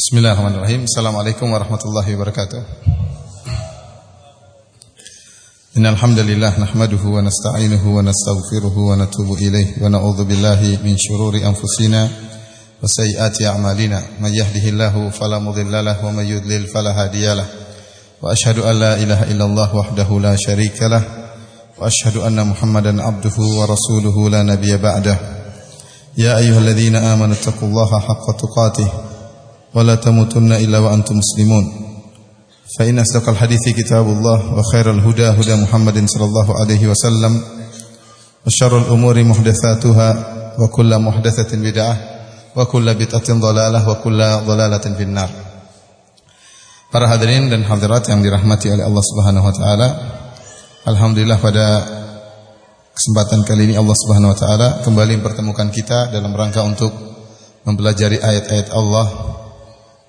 Bismillahirrahmanirrahim. Assalamualaikum warahmatullahi wabarakatuh. Innal hamdalillah nahmaduhu wa nasta'inuhu wa nastaghfiruhu wa natubu ilayh wa na'udzu billahi min shururi anfusina wa sayyiati a'malina. May yahdihillahu fala mudilla lahu wa may yudlil fala hadiyalah. Wa ashhadu an la ilaha illallah wahdahu la syarika lah wa ashhadu anna Muhammadan abduhu wa rasuluhu la nabiyya ba'dah. Ya ayyuhalladzina amanu taqullaha haqqa tuqatih ولا تموتن إلا وأنتم مسلمون فإن أصدق الحديث كتاب الله وخير الهدى هدى محمد صلى الله عليه وسلم وشر الأمور محدثاتها وكل محدثة بدعة وكل بدعة ضلالة وكل ضلالة في النار Para hadirin dan hadirat yang dirahmati oleh Allah Subhanahu wa taala. Alhamdulillah pada kesempatan kali ini Allah Subhanahu wa taala kembali mempertemukan kita dalam rangka untuk mempelajari ayat-ayat Allah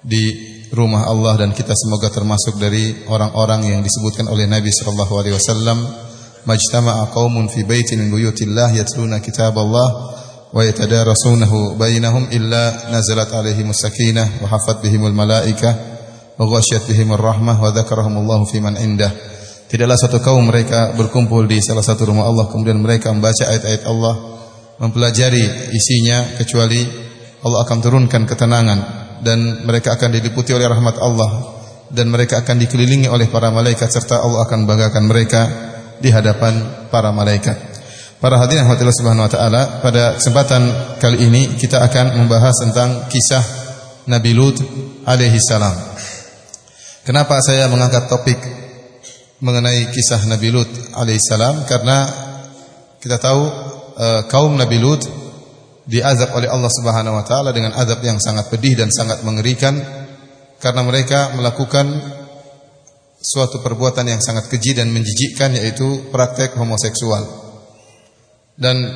di rumah Allah dan kita semoga termasuk dari orang-orang yang disebutkan oleh Nabi sallallahu alaihi wasallam majtama'a qaumun fi baitin min buyutillah yatluna kitaballah wa yatadarasunahu bainahum illa nazalat alaihimus sakinah wa hafat bihimul malaikah wa ghasyat bihimur rahmah wa dzakarahumullahu fi man indah. Tidaklah satu kaum mereka berkumpul di salah satu rumah Allah kemudian mereka membaca ayat-ayat Allah mempelajari isinya kecuali Allah akan turunkan ketenangan dan mereka akan diliputi oleh rahmat Allah dan mereka akan dikelilingi oleh para malaikat serta Allah akan banggakan mereka di hadapan para malaikat. Para hadirin rahmatillah subhanahu wa taala, pada kesempatan kali ini kita akan membahas tentang kisah Nabi Lut alaihi salam. Kenapa saya mengangkat topik mengenai kisah Nabi Lut alaihi salam? Karena kita tahu uh, kaum Nabi Lut diazab oleh Allah Subhanahu wa taala dengan azab yang sangat pedih dan sangat mengerikan karena mereka melakukan suatu perbuatan yang sangat keji dan menjijikkan yaitu praktek homoseksual. Dan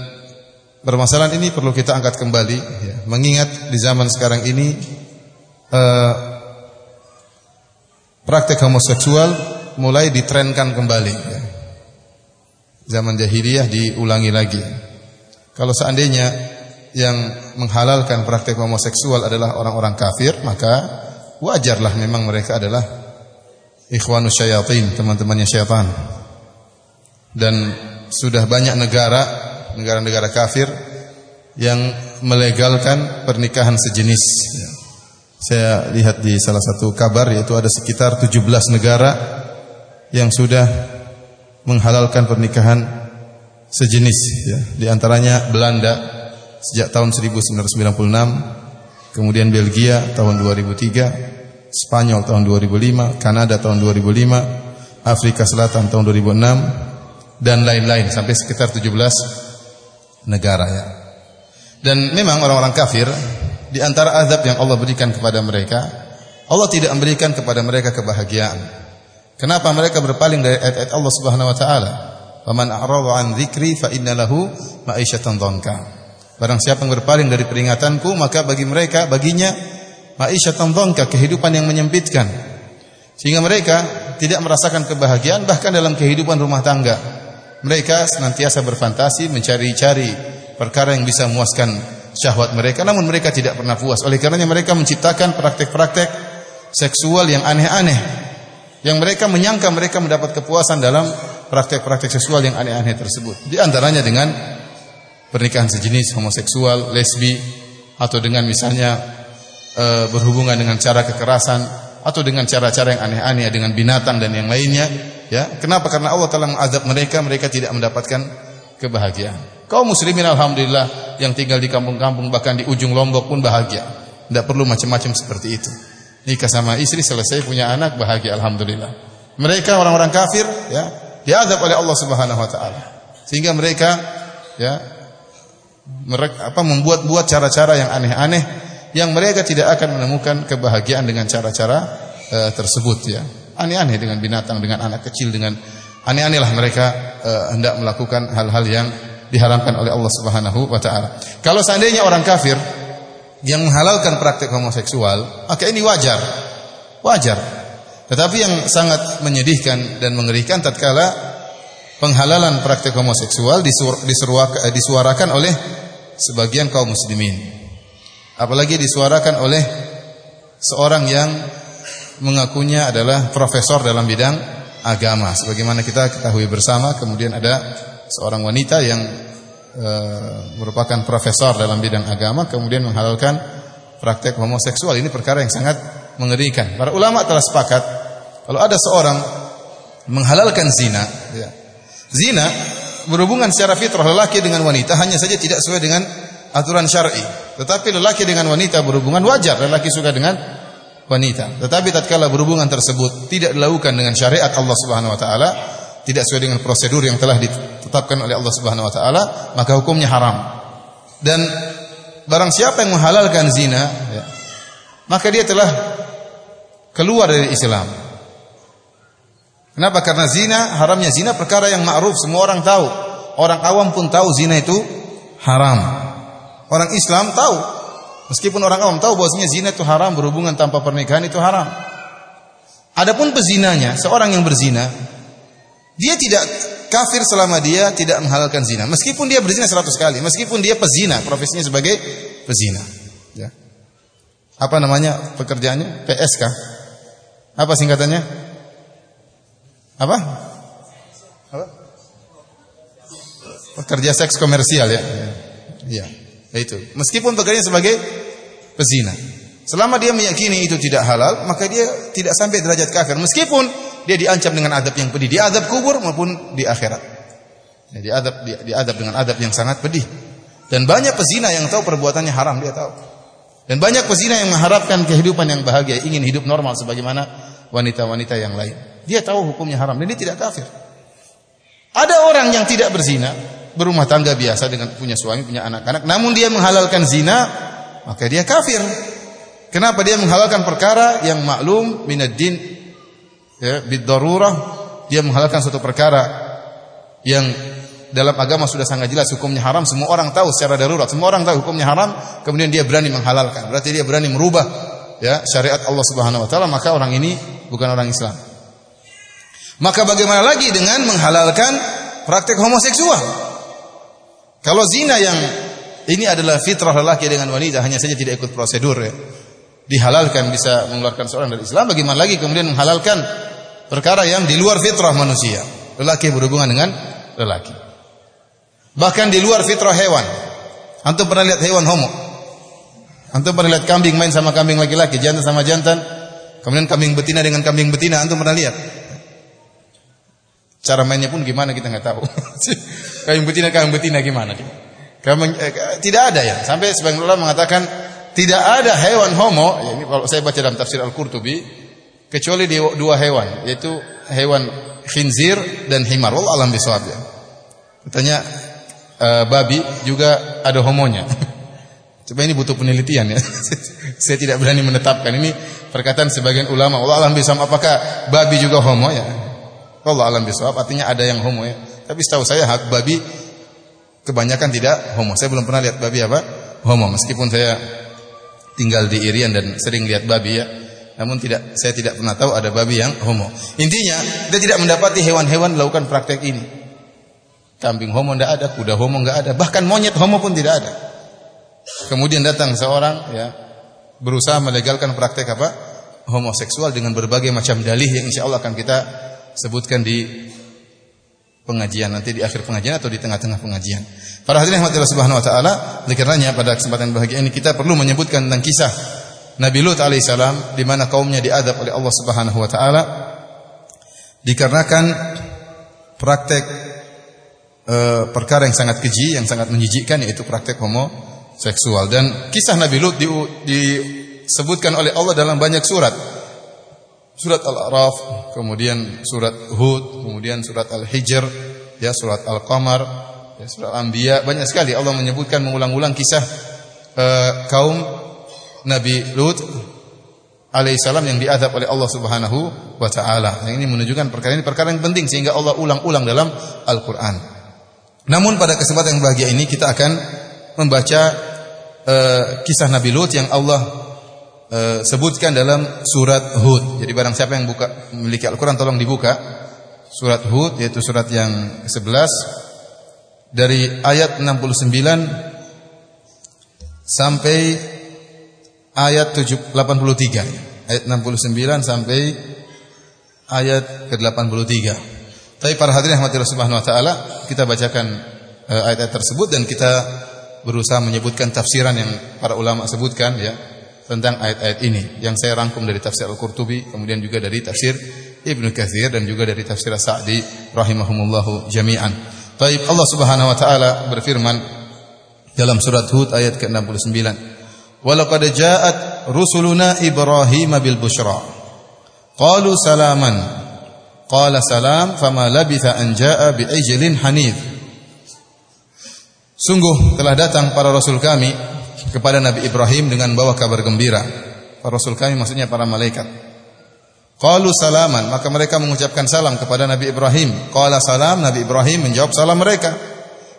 permasalahan ini perlu kita angkat kembali ya, mengingat di zaman sekarang ini eh, praktek homoseksual mulai ditrenkan kembali ya. Zaman jahiliyah diulangi lagi. Kalau seandainya yang menghalalkan praktek homoseksual adalah orang-orang kafir, maka wajarlah memang mereka adalah ikhwanus syayatin, teman-temannya syaitan. Dan sudah banyak negara, negara-negara kafir yang melegalkan pernikahan sejenis. Saya lihat di salah satu kabar yaitu ada sekitar 17 negara yang sudah menghalalkan pernikahan sejenis ya. Di antaranya Belanda, sejak tahun 1996, kemudian Belgia tahun 2003, Spanyol tahun 2005, Kanada tahun 2005, Afrika Selatan tahun 2006 dan lain-lain sampai sekitar 17 negara ya. Dan memang orang-orang kafir di antara azab yang Allah berikan kepada mereka, Allah tidak memberikan kepada mereka kebahagiaan. Kenapa mereka berpaling dari ayat-ayat Allah Subhanahu wa taala? Faman a'rada an dzikri fa inna lahu ma'isyatan dhanka. Barang siapa yang berpaling dari peringatanku maka bagi mereka baginya ma'isyatan dhanka kehidupan yang menyempitkan. Sehingga mereka tidak merasakan kebahagiaan bahkan dalam kehidupan rumah tangga. Mereka senantiasa berfantasi mencari-cari perkara yang bisa memuaskan syahwat mereka namun mereka tidak pernah puas. Oleh karenanya mereka menciptakan praktek-praktek seksual yang aneh-aneh yang mereka menyangka mereka mendapat kepuasan dalam praktek-praktek seksual yang aneh-aneh tersebut. Di antaranya dengan pernikahan sejenis homoseksual, lesbi atau dengan misalnya e, berhubungan dengan cara kekerasan atau dengan cara-cara yang aneh-aneh dengan binatang dan yang lainnya ya. Kenapa? Karena Allah telah mengazab mereka mereka tidak mendapatkan kebahagiaan. Kaum muslimin alhamdulillah yang tinggal di kampung-kampung bahkan di ujung Lombok pun bahagia. Tidak perlu macam-macam seperti itu. Nikah sama istri selesai punya anak bahagia alhamdulillah. Mereka orang-orang kafir ya diazab oleh Allah Subhanahu wa taala. Sehingga mereka ya mereka apa membuat-buat cara-cara yang aneh-aneh yang mereka tidak akan menemukan kebahagiaan dengan cara-cara e, tersebut ya. Aneh-aneh dengan binatang, dengan anak kecil, dengan aneh-aneh lah mereka e, hendak melakukan hal-hal yang diharamkan oleh Allah Subhanahu wa taala. Kalau seandainya orang kafir yang menghalalkan praktek homoseksual, maka ini wajar. Wajar. Tetapi yang sangat menyedihkan dan mengerikan tatkala penghalalan praktek homoseksual disuarakan oleh sebagian kaum muslimin. Apalagi disuarakan oleh seorang yang mengakunya adalah profesor dalam bidang agama. Sebagaimana kita ketahui bersama, kemudian ada seorang wanita yang e, merupakan profesor dalam bidang agama, kemudian menghalalkan praktek homoseksual. Ini perkara yang sangat mengerikan. Para ulama telah sepakat kalau ada seorang menghalalkan zina, ya. Zina berhubungan secara fitrah lelaki dengan wanita hanya saja tidak sesuai dengan aturan syar'i. Tetapi lelaki dengan wanita berhubungan wajar, lelaki suka dengan wanita. Tetapi tatkala berhubungan tersebut tidak dilakukan dengan syariat Allah Subhanahu wa taala, tidak sesuai dengan prosedur yang telah ditetapkan oleh Allah Subhanahu wa taala, maka hukumnya haram. Dan barang siapa yang menghalalkan zina, ya, maka dia telah keluar dari Islam. Kenapa? Karena zina, haramnya zina perkara yang ma'ruf, semua orang tahu. Orang awam pun tahu zina itu haram. Orang Islam tahu Meskipun orang awam tahu bahwasanya zina itu haram, berhubungan tanpa pernikahan itu haram. Adapun pezinanya, seorang yang berzina, dia tidak kafir selama dia tidak menghalalkan zina. Meskipun dia berzina seratus kali, meskipun dia pezina, profesinya sebagai pezina. Ya. Apa namanya pekerjaannya? PSK. Apa singkatannya? Apa? Apa? Pekerja seks komersial ya. Ya. Itu. Meskipun pekerjaannya sebagai pezina. Selama dia meyakini itu tidak halal, maka dia tidak sampai derajat kafir. Meskipun dia diancam dengan adab yang pedih, di adab kubur maupun di akhirat. Ya, di adab di, di adab dengan adab yang sangat pedih. Dan banyak pezina yang tahu perbuatannya haram dia tahu. Dan banyak pezina yang mengharapkan kehidupan yang bahagia, ingin hidup normal sebagaimana wanita-wanita yang lain. Dia tahu hukumnya haram dan dia tidak kafir. Ada orang yang tidak berzina, berumah tangga biasa dengan punya suami, punya anak-anak, namun dia menghalalkan zina, maka dia kafir. Kenapa dia menghalalkan perkara yang maklum minad din ya bidarurah, dia menghalalkan suatu perkara yang dalam agama sudah sangat jelas hukumnya haram, semua orang tahu secara darurat, semua orang tahu hukumnya haram, kemudian dia berani menghalalkan. Berarti dia berani merubah ya syariat Allah Subhanahu wa taala, maka orang ini bukan orang Islam. Maka bagaimana lagi dengan menghalalkan praktek homoseksual? Kalau zina yang ini adalah fitrah lelaki dengan wanita hanya saja tidak ikut prosedur ya. Dihalalkan bisa mengeluarkan seorang dari Islam, bagaimana lagi kemudian menghalalkan perkara yang di luar fitrah manusia. Lelaki berhubungan dengan lelaki. Bahkan di luar fitrah hewan. Antum pernah lihat hewan homo? Antum pernah lihat kambing main sama kambing laki-laki, jantan sama jantan? Kemudian kambing betina dengan kambing betina, antum pernah lihat? Cara mainnya pun gimana kita nggak tahu. kambing betina kambing betina gimana? Kambing, eh, tidak ada ya. Sampai sebagian ulama mengatakan tidak ada hewan homo. Ya, ini kalau saya baca dalam tafsir Al-Qurtubi kecuali dua hewan yaitu hewan khinzir dan himar. Allah alam bisawab ya. Katanya uh, babi juga ada homonya. Coba ini butuh penelitian ya. saya tidak berani menetapkan ini perkataan sebagian ulama. Allah alam bisawab apakah babi juga homo ya? Allah alam bisawab artinya ada yang homo ya. Tapi setahu saya hak babi kebanyakan tidak homo. Saya belum pernah lihat babi apa? Homo. Meskipun saya tinggal di Irian dan sering lihat babi ya. Namun tidak saya tidak pernah tahu ada babi yang homo. Intinya dia tidak mendapati hewan-hewan melakukan praktek ini. Kambing homo tidak ada, kuda homo nggak ada, bahkan monyet homo pun tidak ada. Kemudian datang seorang ya berusaha melegalkan praktek apa? homoseksual dengan berbagai macam dalih yang insya Allah akan kita sebutkan di pengajian nanti di akhir pengajian atau di tengah-tengah pengajian. Para hadirin yang Allah Subhanahu wa taala, dikarenanya pada kesempatan bahagia ini kita perlu menyebutkan tentang kisah Nabi Lut alaihissalam di mana kaumnya diadab oleh Allah Subhanahu wa taala dikarenakan praktek e, perkara yang sangat keji, yang sangat menjijikkan yaitu praktek homoseksual dan kisah Nabi Lut di, disebutkan oleh Allah dalam banyak surat surat Al-A'raf, kemudian surat Hud, kemudian surat Al-Hijr, ya surat Al-Qamar, ya surat Al-Anbiya, banyak sekali Allah menyebutkan mengulang-ulang kisah uh, kaum Nabi Lut alaihissalam yang diadab oleh Allah Subhanahu wa taala. Yang ini menunjukkan perkara ini perkara yang penting sehingga Allah ulang-ulang dalam Al-Qur'an. Namun pada kesempatan yang bahagia ini kita akan membaca uh, kisah Nabi Lut yang Allah e, sebutkan dalam surat Hud. Jadi barang siapa yang buka memiliki Al-Qur'an tolong dibuka surat Hud yaitu surat yang ke-11 dari ayat 69 sampai ayat 83 ayat 69 sampai ayat ke-83. Tapi para hadirin rahmatillah subhanahu wa taala, kita bacakan eh, ayat-ayat tersebut dan kita berusaha menyebutkan tafsiran yang para ulama sebutkan ya tentang ayat-ayat ini yang saya rangkum dari tafsir Al-Qurtubi, kemudian juga dari tafsir Ibnu Katsir dan juga dari tafsir Sa'di rahimahumullahu jami'an. Taib Allah Subhanahu wa taala berfirman dalam surat Hud ayat ke-69. Walaqad ja'at rusuluna Ibrahim bil busyra. Qalu salaman. Qala salam fama labitha an ja'a bi ajlin hanif. Sungguh telah datang para rasul kami kepada Nabi Ibrahim dengan bawa kabar gembira. Para rasul kami maksudnya para malaikat. Qalu salaman, maka mereka mengucapkan salam kepada Nabi Ibrahim. Qala salam, Nabi Ibrahim menjawab salam mereka.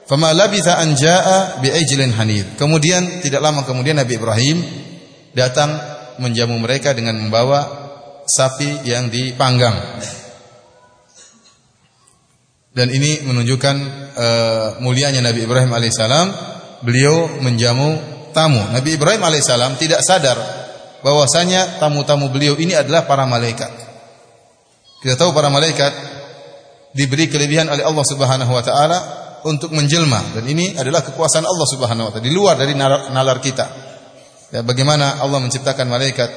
Fama labitha an jaa bi ajlin hanid. Kemudian tidak lama kemudian Nabi Ibrahim datang menjamu mereka dengan membawa sapi yang dipanggang. Dan ini menunjukkan uh, mulianya Nabi Ibrahim alaihissalam. Beliau menjamu tamu. Nabi Ibrahim alaihissalam tidak sadar bahwasanya tamu-tamu beliau ini adalah para malaikat. Kita tahu para malaikat diberi kelebihan oleh Allah Subhanahu wa taala untuk menjelma dan ini adalah kekuasaan Allah Subhanahu wa taala di luar dari nalar, kita. Ya, bagaimana Allah menciptakan malaikat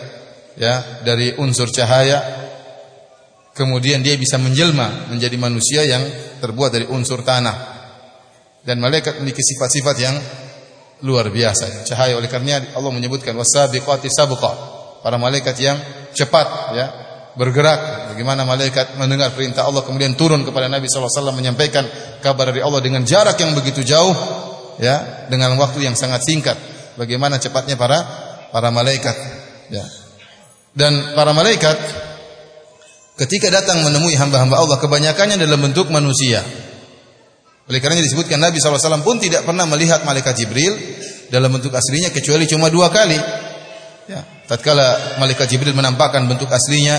ya dari unsur cahaya kemudian dia bisa menjelma menjadi manusia yang terbuat dari unsur tanah. Dan malaikat memiliki sifat-sifat yang luar biasa. Cahaya oleh karena Allah menyebutkan wasabiqati sabqa. Para malaikat yang cepat ya, bergerak. Bagaimana malaikat mendengar perintah Allah kemudian turun kepada Nabi SAW menyampaikan kabar dari Allah dengan jarak yang begitu jauh ya, dengan waktu yang sangat singkat. Bagaimana cepatnya para para malaikat ya. Dan para malaikat ketika datang menemui hamba-hamba Allah kebanyakannya dalam bentuk manusia. Oleh karena disebutkan Nabi SAW pun tidak pernah melihat malaikat Jibril dalam bentuk aslinya kecuali cuma dua kali. Ya, tatkala malaikat Jibril menampakkan bentuk aslinya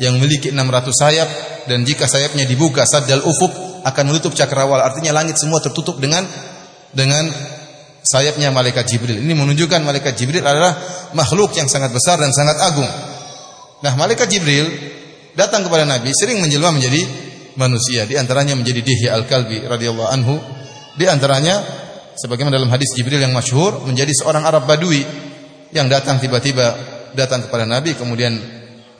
yang memiliki 600 sayap dan jika sayapnya dibuka saddal ufuk akan menutup cakrawala artinya langit semua tertutup dengan dengan sayapnya malaikat Jibril. Ini menunjukkan malaikat Jibril adalah makhluk yang sangat besar dan sangat agung. Nah, malaikat Jibril datang kepada Nabi sering menjelma menjadi manusia. Di antaranya menjadi Dihya Al-Kalbi radhiyallahu anhu. Di antaranya sebagaimana dalam hadis Jibril yang masyhur menjadi seorang Arab Badui yang datang tiba-tiba datang kepada Nabi kemudian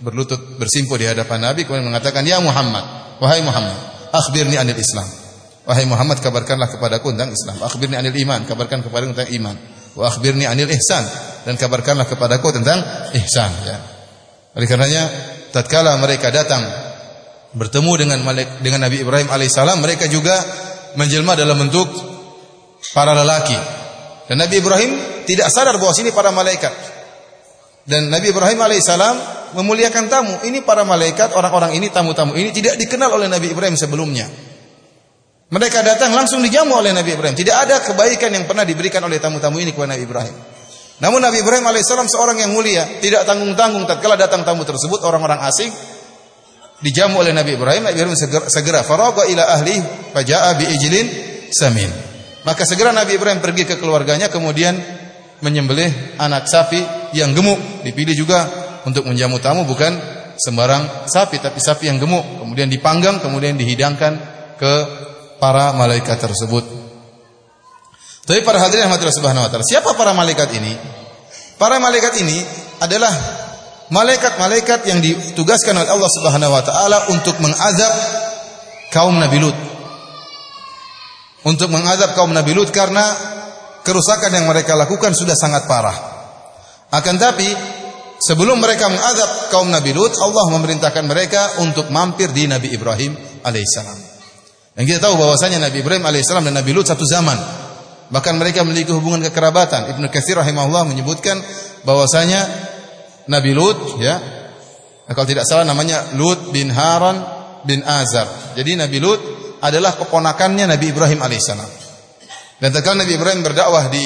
berlutut bersimpuh di hadapan Nabi kemudian mengatakan ya Muhammad wahai Muhammad akhbirni anil Islam wahai Muhammad kabarkanlah kepadaku tentang Islam akhbirni anil iman kabarkan kepadaku tentang iman wa akhbirni anil ihsan dan kabarkanlah kepadaku tentang ihsan ya oleh karenanya tatkala mereka datang bertemu dengan Malik, dengan Nabi Ibrahim alaihissalam mereka juga menjelma dalam bentuk para lelaki. Dan Nabi Ibrahim tidak sadar bahwa sini para malaikat. Dan Nabi Ibrahim alaihissalam memuliakan tamu. Ini para malaikat orang-orang ini tamu-tamu ini tidak dikenal oleh Nabi Ibrahim sebelumnya. Mereka datang langsung dijamu oleh Nabi Ibrahim. Tidak ada kebaikan yang pernah diberikan oleh tamu-tamu ini kepada Nabi Ibrahim. Namun Nabi Ibrahim alaihissalam seorang yang mulia tidak tanggung-tanggung tatkala datang tamu tersebut orang-orang asing dijamu oleh Nabi Ibrahim, Nabi Ibrahim segera, segera faraga ila ahli faja'a bi ijlin samin. Maka segera Nabi Ibrahim pergi ke keluarganya kemudian menyembelih anak sapi yang gemuk. Dipilih juga untuk menjamu tamu bukan sembarang sapi tapi sapi yang gemuk. Kemudian dipanggang, kemudian dihidangkan ke para malaikat tersebut. Tapi para hadirin yang subhanahu wa taala, siapa para malaikat ini? Para malaikat ini adalah malaikat-malaikat yang ditugaskan oleh Allah Subhanahu wa taala untuk mengazab kaum Nabi Lut. Untuk mengazab kaum Nabi Lut karena kerusakan yang mereka lakukan sudah sangat parah. Akan tapi sebelum mereka mengazab kaum Nabi Lut, Allah memerintahkan mereka untuk mampir di Nabi Ibrahim alaihissalam. Dan kita tahu bahwasanya Nabi Ibrahim alaihissalam dan Nabi Lut satu zaman. Bahkan mereka memiliki hubungan kekerabatan. Ibnu Katsir rahimahullah menyebutkan bahwasanya Nabi Lut ya. Nah, kalau tidak salah namanya Lut bin Haran bin Azar. Jadi Nabi Lut adalah keponakannya Nabi Ibrahim alaihissalam. Dan tatkala Nabi Ibrahim berdakwah di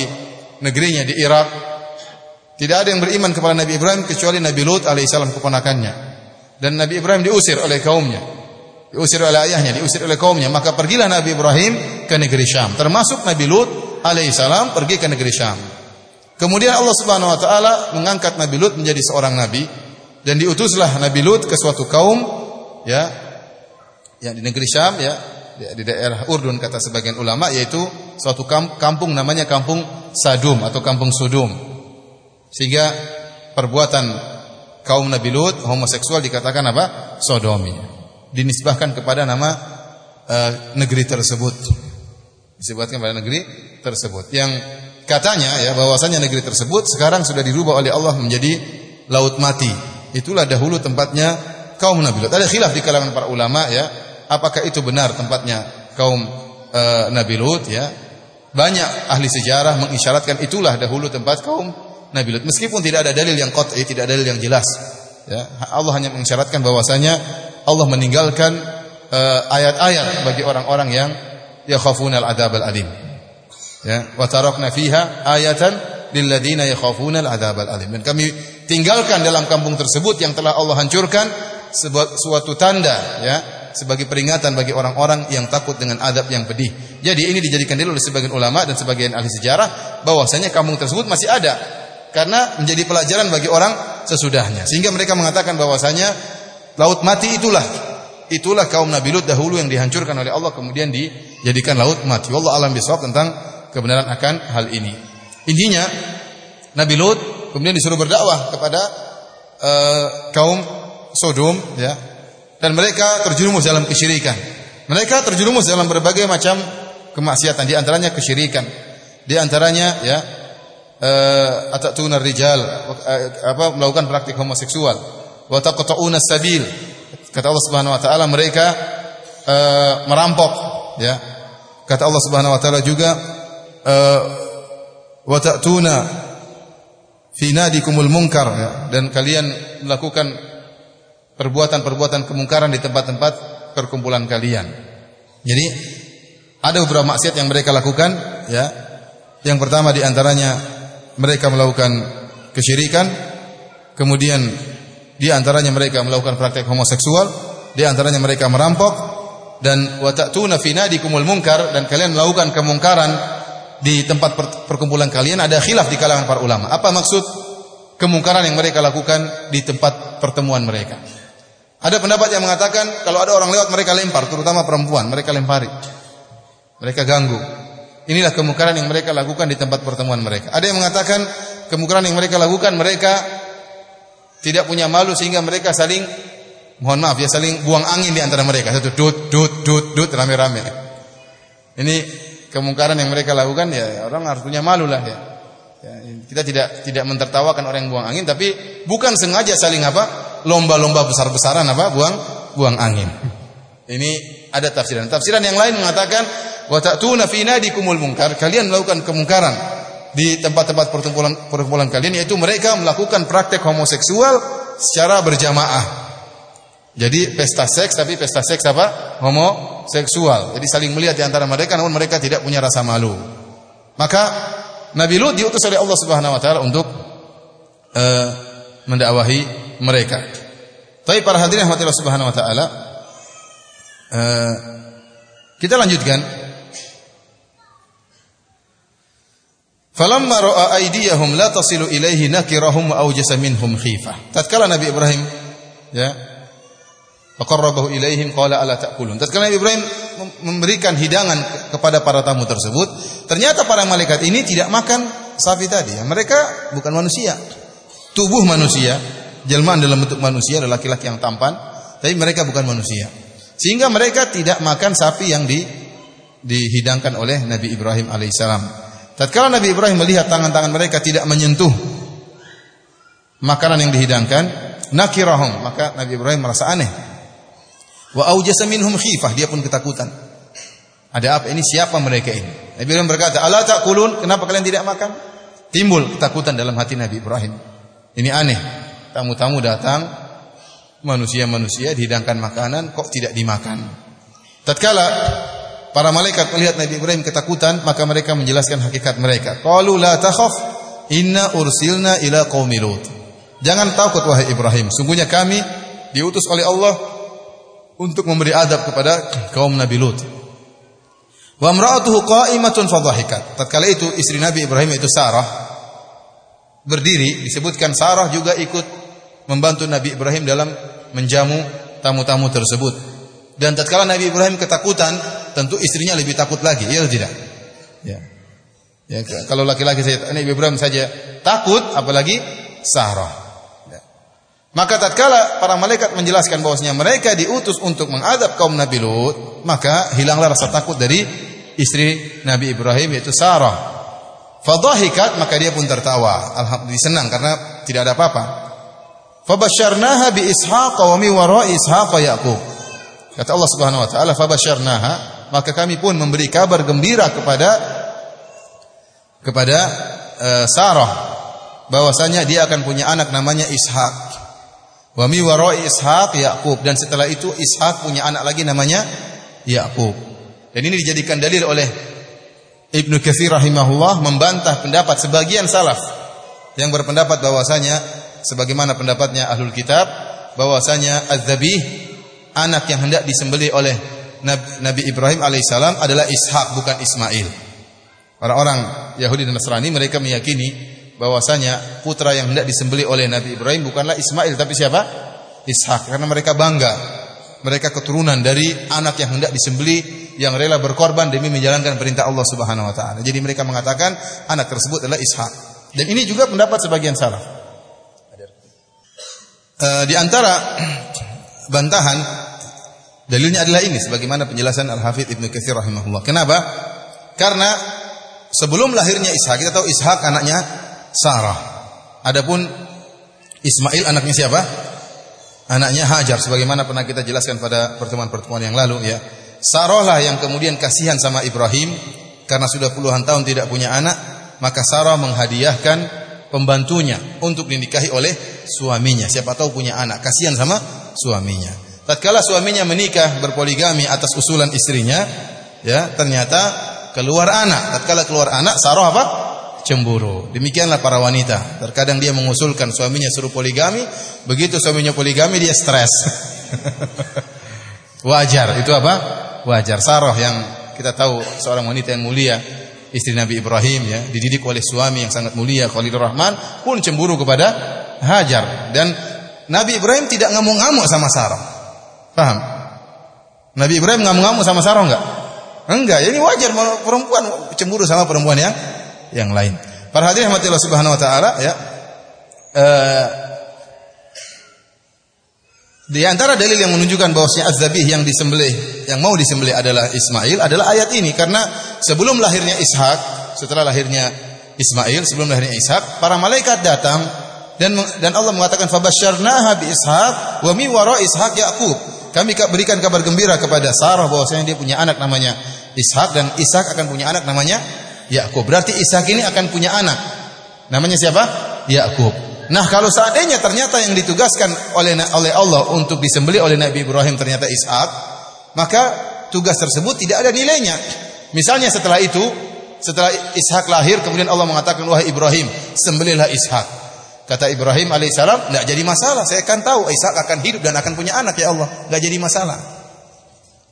negerinya di Irak, tidak ada yang beriman kepada Nabi Ibrahim kecuali Nabi Lut alaihissalam keponakannya. Dan Nabi Ibrahim diusir oleh kaumnya. Diusir oleh ayahnya, diusir oleh kaumnya. Maka pergilah Nabi Ibrahim ke negeri Syam. Termasuk Nabi Lut alaihissalam pergi ke negeri Syam. Kemudian Allah Subhanahu wa taala mengangkat Nabi Lut menjadi seorang nabi dan diutuslah Nabi Lut ke suatu kaum ya yang di negeri Syam ya di daerah Urdun kata sebagian ulama yaitu suatu kampung namanya kampung Sadum atau kampung Sodom. Sehingga perbuatan kaum Nabi Lut homoseksual dikatakan apa? Sodomi. Dinisbahkan kepada nama uh, negeri tersebut. Disebutkan pada negeri tersebut. Yang katanya ya bahwasanya negeri tersebut sekarang sudah dirubah oleh Allah menjadi laut mati. Itulah dahulu tempatnya kaum Nabi Lut. Ada khilaf di kalangan para ulama ya apakah itu benar tempatnya kaum e, Nabi Lut ya. Banyak ahli sejarah mengisyaratkan itulah dahulu tempat kaum Nabi Lut. Meskipun tidak ada dalil yang qat'i, tidak ada dalil yang jelas. Ya, Allah hanya mengisyaratkan bahwasanya Allah meninggalkan eh, ayat-ayat uh, bagi orang-orang yang yakhafuna al-adzab al-alim. Ya, wa tarakna fiha ayatan lil ladzina yakhafuna al-adzab al-alim. Dan kami tinggalkan dalam kampung tersebut yang telah Allah hancurkan sebuah suatu tanda ya sebagai peringatan bagi orang-orang yang takut dengan adab yang pedih. Jadi ini dijadikan dalil oleh sebagian ulama dan sebagian ahli sejarah bahwasanya kampung tersebut masih ada karena menjadi pelajaran bagi orang sesudahnya. Sehingga mereka mengatakan bahwasanya laut mati itulah itulah kaum Nabi Lut dahulu yang dihancurkan oleh Allah kemudian dijadikan laut mati. Wallah alam bisawab tentang kebenaran akan hal ini. Intinya Nabi Lut kemudian disuruh berdakwah kepada uh, kaum Sodom ya dan mereka terjerumus dalam kesyirikan. Mereka terjerumus dalam berbagai macam kemaksiatan di antaranya kesyirikan. Di antaranya ya eh atatuna rijal apa melakukan praktik homoseksual wa taqta'una sabil. Kata Allah Subhanahu wa taala mereka uh, merampok ya. Kata Allah Subhanahu wa taala juga uh, wa ta'tuna fi nadikumul munkar ya. dan kalian melakukan perbuatan-perbuatan kemungkaran di tempat-tempat perkumpulan kalian. Jadi ada beberapa maksiat yang mereka lakukan, ya. Yang pertama di antaranya mereka melakukan kesyirikan, kemudian di antaranya mereka melakukan praktek homoseksual, di antaranya mereka merampok dan wa ta'tuna fi nadikumul munkar dan kalian melakukan kemungkaran di tempat perkumpulan kalian ada khilaf di kalangan para ulama. Apa maksud kemungkaran yang mereka lakukan di tempat pertemuan mereka? Ada pendapat yang mengatakan kalau ada orang lewat mereka lempar, terutama perempuan, mereka lempari. Mereka ganggu. Inilah kemungkaran yang mereka lakukan di tempat pertemuan mereka. Ada yang mengatakan kemungkaran yang mereka lakukan mereka tidak punya malu sehingga mereka saling mohon maaf ya saling buang angin di antara mereka. Satu dut dut dut dut rame-rame. Ini kemungkaran yang mereka lakukan ya orang harus punya malu lah ya. ya kita tidak tidak mentertawakan orang yang buang angin tapi bukan sengaja saling apa? lomba-lomba besar-besaran apa? Buang buang angin. Ini ada tafsiran. Tafsiran yang lain mengatakan wa ta'tuna fi nadikumul munkar. Kalian melakukan kemungkaran di tempat-tempat perkumpulan perkumpulan kalian yaitu mereka melakukan praktek homoseksual secara berjamaah. Jadi pesta seks tapi pesta seks apa? Homoseksual. Jadi saling melihat di antara mereka namun mereka tidak punya rasa malu. Maka Nabi Lut diutus oleh Allah Subhanahu wa taala untuk uh, mendakwahi mereka. Tapi para hadirin rahmatillah subhanahu wa taala uh, kita lanjutkan. Falamma ra'a aydiyahum la tasilu ilaihi nakirahum wa awjasa minhum khifah. Tatkala Nabi Ibrahim ya faqarrabahu ilaihim qala ala ta'kulun. Tatkala Ibrahim memberikan hidangan kepada para tamu tersebut, ternyata para malaikat ini tidak makan sapi tadi. Mereka bukan manusia. Tubuh manusia jelmaan dalam bentuk manusia, adalah laki-laki yang tampan, tapi mereka bukan manusia. Sehingga mereka tidak makan sapi yang di, dihidangkan oleh Nabi Ibrahim alaihissalam. Tatkala Nabi Ibrahim melihat tangan-tangan mereka tidak menyentuh makanan yang dihidangkan, nakirahum, maka Nabi Ibrahim merasa aneh. Wa aujasa minhum khifah, dia pun ketakutan. Ada apa ini? Siapa mereka ini? Nabi Ibrahim berkata, "Ala kulun Kenapa kalian tidak makan?" Timbul ketakutan dalam hati Nabi Ibrahim. Ini aneh. Tamu-tamu datang, manusia-manusia dihidangkan makanan kok tidak dimakan. Tatkala para malaikat melihat Nabi Ibrahim ketakutan, maka mereka menjelaskan hakikat mereka. Qalu la takhaf, inna ursilna ila qaumi. Jangan takut wahai Ibrahim, sungguhnya kami diutus oleh Allah untuk memberi adab kepada kaum Nabi Lut. Wa imra'atuhu qa'imatun fadhahikat. Tatkala itu istri Nabi Ibrahim itu Sarah berdiri disebutkan Sarah juga ikut membantu Nabi Ibrahim dalam menjamu tamu-tamu tersebut. Dan tatkala Nabi Ibrahim ketakutan, tentu istrinya lebih takut lagi, ya atau tidak? Ya. Ya, kalau laki-laki saya Nabi Ibrahim saja takut, apalagi Sarah. Maka tatkala para malaikat menjelaskan bahwasanya mereka diutus untuk mengadab kaum Nabi Lut, maka hilanglah rasa takut dari istri Nabi Ibrahim yaitu Sarah. Fadhahikat maka dia pun tertawa. Alhamdulillah senang karena tidak ada apa-apa. Fabasyarnaha bi Ishaq wa mi wara'i Ishaq Yaqub. Kata Allah Subhanahu wa taala, "Fabasyarnaha," maka kami pun memberi kabar gembira kepada kepada uh, Sarah bahwasanya dia akan punya anak namanya Ishak. Wa mi wara'i Ishaq dan setelah itu Ishak punya anak lagi namanya Yaqub. Dan ini dijadikan dalil oleh Ibnu Katsir rahimahullah membantah pendapat sebagian salaf yang berpendapat bahwasanya sebagaimana pendapatnya ahlul kitab bahwasanya az-zabih anak yang hendak disembelih oleh Nabi Ibrahim alaihissalam adalah Ishak bukan Ismail. Orang-orang Yahudi dan Nasrani mereka meyakini bahwasanya putra yang hendak disembelih oleh Nabi Ibrahim bukanlah Ismail tapi siapa? Ishak karena mereka bangga mereka keturunan dari anak yang hendak disembelih yang rela berkorban demi menjalankan perintah Allah Subhanahu wa taala. Jadi mereka mengatakan anak tersebut adalah Ishak. Dan ini juga pendapat sebagian salaf. Uh, di antara bantahan dalilnya adalah ini sebagaimana penjelasan Al-Hafidz Ibnu Katsir rahimahullah. Kenapa? Karena sebelum lahirnya Ishak kita tahu Ishak anaknya Sarah. Adapun Ismail anaknya siapa? Anaknya Hajar sebagaimana pernah kita jelaskan pada pertemuan-pertemuan yang lalu ya. Sarah lah yang kemudian kasihan sama Ibrahim karena sudah puluhan tahun tidak punya anak, maka Sarah menghadiahkan pembantunya untuk dinikahi oleh suaminya. Siapa tahu punya anak, kasihan sama suaminya. Tatkala suaminya menikah berpoligami atas usulan istrinya, ya, ternyata keluar anak. Tatkala keluar anak, Sarah apa? Cemburu. Demikianlah para wanita. Terkadang dia mengusulkan suaminya suruh poligami, begitu suaminya poligami dia stres. Wajar, itu apa? Wajar. Sarah yang kita tahu seorang wanita yang mulia, istri Nabi Ibrahim ya, dididik oleh suami yang sangat mulia Khalilur Rahman pun cemburu kepada Hajar dan Nabi Ibrahim tidak ngamuk-ngamuk sama Sarah. Paham? Nabi Ibrahim ngamuk-ngamuk sama Sarah enggak? Enggak, ini wajar perempuan cemburu sama perempuan yang yang lain. Para hadirin rahmatillah subhanahu wa taala ya. Uh, di antara dalil yang menunjukkan bahwasanya az-zabih yang disembelih, yang mau disembelih adalah Ismail adalah ayat ini karena sebelum lahirnya Ishak, setelah lahirnya Ismail, sebelum lahirnya Ishak, para malaikat datang dan dan Allah mengatakan fabasyarnaha bi Ishaq wa mi wara Ishaq Yaqub. Kami berikan kabar gembira kepada Sarah bahwasanya dia punya anak namanya Ishak dan Ishak akan punya anak namanya Yakub. Berarti Ishak ini akan punya anak. Namanya siapa? Yakub. Nah, kalau seandainya ternyata yang ditugaskan oleh oleh Allah untuk disembeli oleh Nabi Ibrahim ternyata Ishak, maka tugas tersebut tidak ada nilainya. Misalnya setelah itu, setelah Ishak lahir kemudian Allah mengatakan wahai Ibrahim, sembelihlah Ishak. Kata Ibrahim alaihissalam, tidak jadi masalah. Saya akan tahu Ishak akan hidup dan akan punya anak ya Allah. Tidak jadi masalah.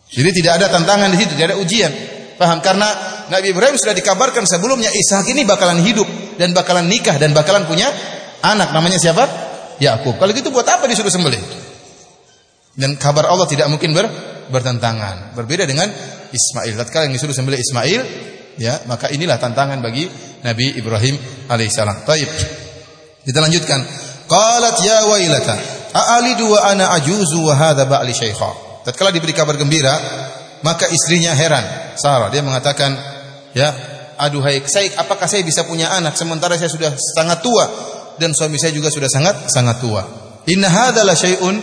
Jadi tidak ada tantangan di situ, tidak ada ujian. Paham? Karena Nabi Ibrahim sudah dikabarkan sebelumnya Ishak ini bakalan hidup dan bakalan nikah dan bakalan punya anak. Namanya siapa? Yakub. Kalau gitu buat apa disuruh sembelih? Dan kabar Allah tidak mungkin ber, bertentangan. Berbeda dengan Ismail. Tatkala yang disuruh sembelih Ismail, ya, maka inilah tantangan bagi Nabi Ibrahim alaihissalam. Taib. Kita lanjutkan. Qalat ya wailata, a'alidu wa ana ajuzu wa hadha ba'li syaikha. Tatkala diberi kabar gembira, maka istrinya heran. Sarah dia mengatakan, ya, aduhai, saya apakah saya bisa punya anak sementara saya sudah sangat tua dan suami saya juga sudah sangat sangat tua. Inna hadza la syai'un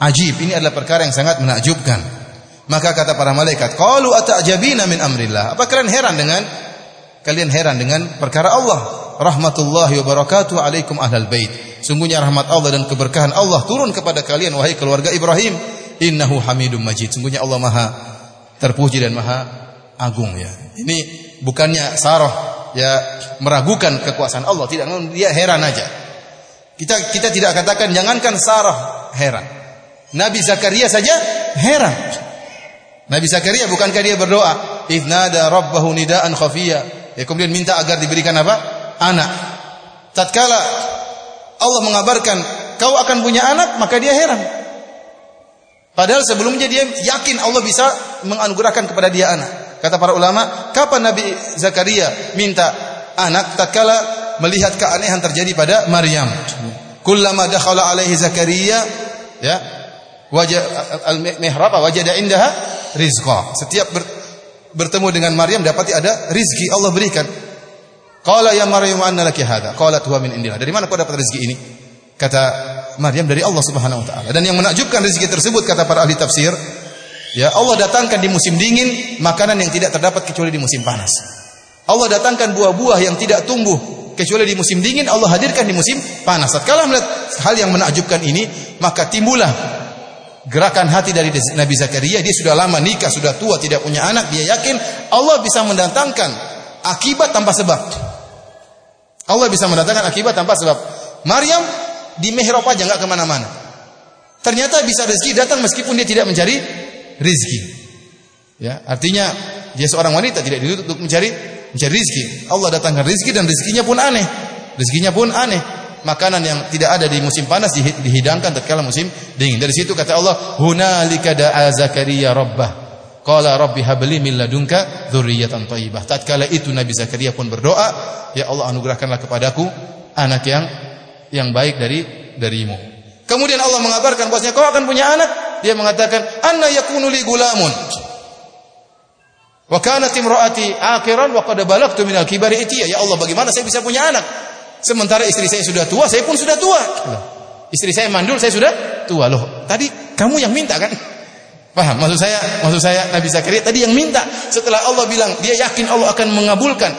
ajib. Ini adalah perkara yang sangat menakjubkan. Maka kata para malaikat, "Qalu ata'jabina min amrillah?" Apa kalian heran dengan kalian heran dengan perkara Allah? rahmatullahi wa barakatuh alaikum ahlal bait. Sungguhnya rahmat Allah dan keberkahan Allah turun kepada kalian wahai keluarga Ibrahim. Innahu Hamidum Majid. Sungguhnya Allah Maha terpuji dan Maha agung ya. Ini bukannya Sarah ya meragukan kekuasaan Allah, tidak dia heran aja. Kita kita tidak katakan jangankan Sarah heran. Nabi Zakaria saja heran. Nabi Zakaria bukankah dia berdoa, "Idznada rabbahu nidaan khafiyya." Ya kemudian minta agar diberikan apa? anak. tatkala Allah mengabarkan kau akan punya anak, maka dia heran. Padahal sebelumnya dia yakin Allah bisa menganugerahkan kepada dia anak. Kata para ulama, kapan Nabi Zakaria minta anak tatkala melihat keanehan terjadi pada Maryam. Kullama dakhala alaihi Zakaria ya wajah al-mihrab wajada indaha rizqa. Setiap ber, bertemu dengan Maryam dapati ada rizki Allah berikan. Qala ya Maryam anna laki hadha? Qalat huwa min indillah. Dari mana kau dapat rezeki ini? Kata Maryam dari Allah Subhanahu wa taala. Dan yang menakjubkan rezeki tersebut kata para ahli tafsir, ya Allah datangkan di musim dingin makanan yang tidak terdapat kecuali di musim panas. Allah datangkan buah-buah yang tidak tumbuh kecuali di musim dingin, Allah hadirkan di musim panas. Kalau melihat hal yang menakjubkan ini, maka timbullah gerakan hati dari Nabi Zakaria. Dia sudah lama nikah, sudah tua, tidak punya anak. Dia yakin Allah bisa mendatangkan akibat tanpa sebab. Allah bisa mendatangkan akibat tanpa sebab. Maryam di mihrab aja nggak ke mana-mana. Ternyata bisa rezeki datang meskipun dia tidak mencari rezeki. Ya, artinya dia seorang wanita tidak dituntut untuk mencari mencari rezeki. Allah datangkan rezeki dan rezekinya pun aneh. Rezekinya pun aneh. Makanan yang tidak ada di musim panas dihidangkan tatkala musim dingin. Dari situ kata Allah, "Hunalika da'a Zakaria rabbah." Qala rabbi habli min ladunka dzurriyyatan thayyibah. Tatkala itu Nabi Zakaria pun berdoa, ya Allah anugerahkanlah kepadaku anak yang yang baik dari darimu. Kemudian Allah mengabarkan bahwasanya kau akan punya anak. Dia mengatakan, "Anna yakunu li gulamun." Wa kanat imraati akiran wa qad balagtu min al-kibari itiya. Ya Allah, bagaimana saya bisa punya anak? Sementara istri saya sudah tua, saya pun sudah tua. Istri saya mandul, saya sudah tua. Loh, tadi kamu yang minta kan? Paham? Maksud saya, maksud saya Nabi Zakaria tadi yang minta. Setelah Allah bilang, dia yakin Allah akan mengabulkan.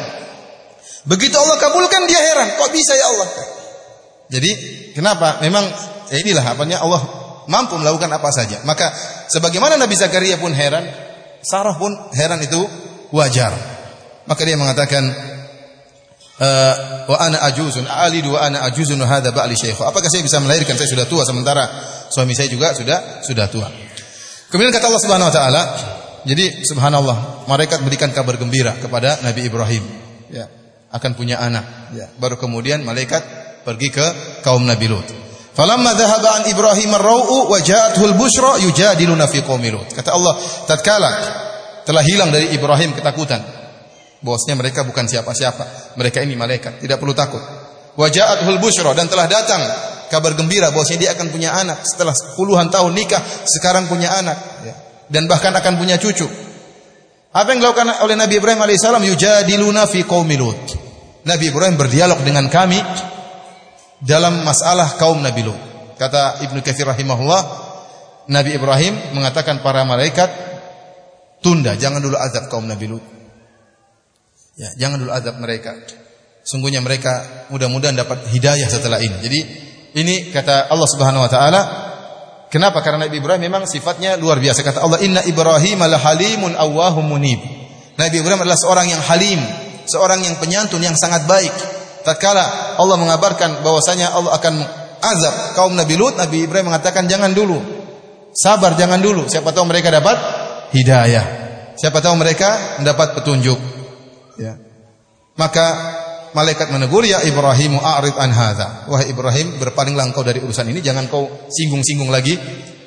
Begitu Allah kabulkan, dia heran. Kok bisa ya Allah? Jadi, kenapa? Memang ya inilah apanya Allah mampu melakukan apa saja. Maka sebagaimana Nabi Zakaria pun heran, Sarah pun heran itu wajar. Maka dia mengatakan uh, wa ana ajuzun alidu wa ana ajuzun hadza ba'li syaikh. Apakah saya bisa melahirkan? Saya sudah tua sementara suami saya juga sudah sudah tua. Kemudian kata Allah Subhanahu wa taala, jadi subhanallah, malaikat berikan kabar gembira kepada Nabi Ibrahim, ya, akan punya anak, ya. Baru kemudian malaikat pergi ke kaum Nabi Lut. Falamma dhahaba an Ibrahim ar-rau'u wa ja'athu al-busyra yujadiluna fi qaumi Lut. Kata Allah, tatkala telah hilang dari Ibrahim ketakutan, bahwasanya mereka bukan siapa-siapa, mereka ini malaikat, tidak perlu takut. Wa ja'athu al-busyra dan telah datang kabar gembira bahwasanya dia akan punya anak setelah puluhan tahun nikah, sekarang punya anak ya. dan bahkan akan punya cucu. Apa yang dilakukan oleh Nabi Ibrahim alaihissalam? Yujadiluna fi qaumi Lut. Nabi Ibrahim berdialog dengan kami dalam masalah kaum Nabi Lut. Kata Ibnu Katsir rahimahullah, Nabi Ibrahim mengatakan para malaikat tunda, jangan dulu azab kaum Nabi Lut. Ya, jangan dulu azab mereka. Sungguhnya mereka mudah-mudahan dapat hidayah setelah ini. Jadi ini kata Allah Subhanahu wa taala, kenapa? Karena Nabi Ibrahim memang sifatnya luar biasa. Kata Allah, "Inna Ibrahim halimun awwahum munib." Nabi Ibrahim adalah seorang yang halim, seorang yang penyantun yang sangat baik tatkala Allah mengabarkan bahwasanya Allah akan azab kaum Nabi Lut, Nabi Ibrahim mengatakan jangan dulu. Sabar jangan dulu. Siapa tahu mereka dapat hidayah. Siapa tahu mereka mendapat petunjuk. Ya. Maka malaikat menegur ya Ibrahim a'rid an hadza. Wahai Ibrahim, berpalinglah engkau dari urusan ini, jangan kau singgung-singgung lagi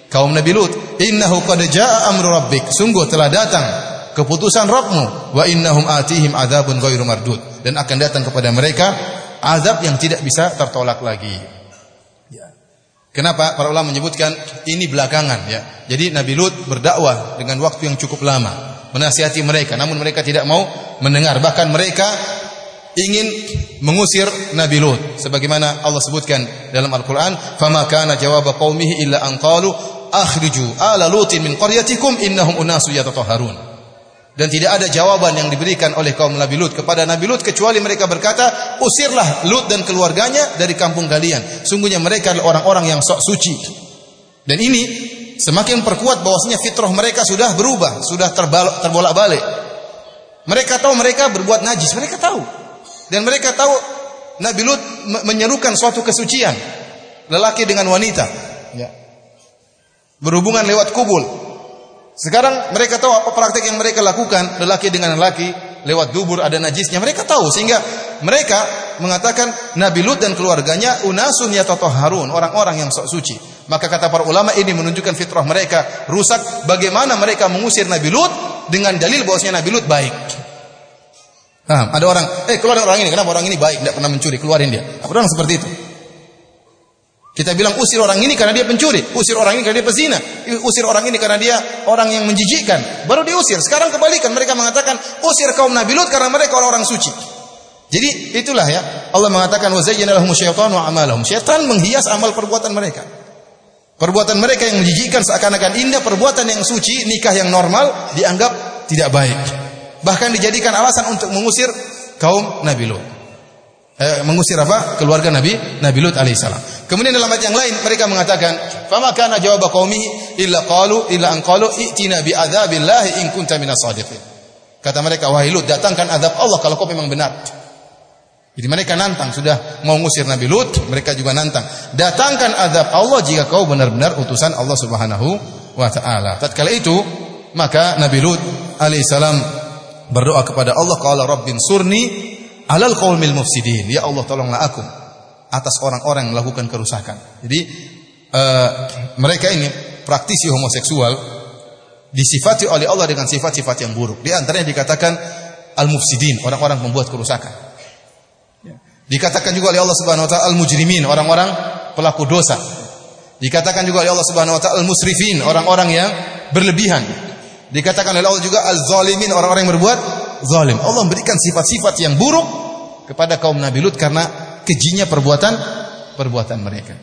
kaum Nabi Lut. Innahu qad jaa amru rabbik. Sungguh telah datang keputusan Rabbmu. Wa innahum atihim adzabun ghairu mardud. Dan akan datang kepada mereka azab yang tidak bisa tertolak lagi. Ya. Kenapa? Para ulama menyebutkan ini belakangan ya. Jadi Nabi Lut berdakwah dengan waktu yang cukup lama, menasihati mereka. Namun mereka tidak mau mendengar. Bahkan mereka ingin mengusir Nabi Lut. Sebagaimana Allah sebutkan dalam Al-Qur'an fama kana jawab qaumihi illa an qalu akhriju ala lutin min qaryatikum innahum unasu yatatahharun dan tidak ada jawaban yang diberikan oleh kaum Nabi Lut kepada Nabi Lut kecuali mereka berkata, "Usirlah Lut dan keluarganya dari kampung kalian. Sungguhnya mereka adalah orang-orang yang sok suci." Dan ini semakin perkuat bahwasanya fitrah mereka sudah berubah, sudah terbolak-balik. Mereka tahu mereka berbuat najis, mereka tahu. Dan mereka tahu Nabi Lut menyerukan suatu kesucian lelaki dengan wanita, ya. Berhubungan lewat kubul, sekarang mereka tahu apa praktek yang mereka lakukan lelaki dengan lelaki lewat dubur ada najisnya. Mereka tahu sehingga mereka mengatakan Nabi Lut dan keluarganya unasun yatahharun, orang-orang yang sok suci. Maka kata para ulama ini menunjukkan fitrah mereka rusak. Bagaimana mereka mengusir Nabi Lut dengan dalil bahwasanya Nabi Lut baik. Nah, ada orang, eh keluar orang ini, kenapa orang ini baik, tidak pernah mencuri, keluarin dia. Apa orang seperti itu? Kita bilang usir orang ini karena dia pencuri, usir orang ini karena dia pezina, usir orang ini karena dia orang yang menjijikkan. Baru diusir. Sekarang kebalikan, mereka mengatakan usir kaum Nabi Lut karena mereka orang-orang suci. Jadi itulah ya, Allah mengatakan wa zayyana lahum syaitanu a'malahum. Syaitan menghias amal perbuatan mereka. Perbuatan mereka yang menjijikkan seakan-akan indah, perbuatan yang suci, nikah yang normal dianggap tidak baik. Bahkan dijadikan alasan untuk mengusir kaum Nabi Lut eh, mengusir apa? Keluarga Nabi Nabi Lut alaihissalam. Kemudian dalam ayat yang lain mereka mengatakan, "Fama kana jawab qaumihi illa qalu illa an qalu i'tina bi adzabillahi in kunta minas sadiqin." Kata mereka, "Wahai Lut, datangkan azab Allah kalau kau memang benar." Jadi mereka nantang sudah mau ngusir Nabi Lut, mereka juga nantang. Datangkan azab Allah jika kau benar-benar utusan Allah Subhanahu wa taala. Tatkala itu, maka Nabi Lut alaihissalam berdoa kepada Allah, "Qala rabbin surni alal qaumil mufsidin. Ya Allah tolonglah aku atas orang-orang yang melakukan kerusakan. Jadi uh, mereka ini praktisi homoseksual disifati oleh Allah dengan sifat-sifat yang buruk. Di antaranya dikatakan al-mufsidin, orang-orang membuat kerusakan. Ya. Dikatakan juga oleh Allah Subhanahu wa taala al-mujrimin, orang-orang pelaku dosa. Dikatakan juga oleh Allah Subhanahu wa taala al-musrifin, orang-orang yang berlebihan. Dikatakan oleh Allah juga al-zalimin, orang-orang yang berbuat zalim. Allah memberikan sifat-sifat yang buruk kepada kaum Nabi Lut karena kejinya perbuatan perbuatan mereka.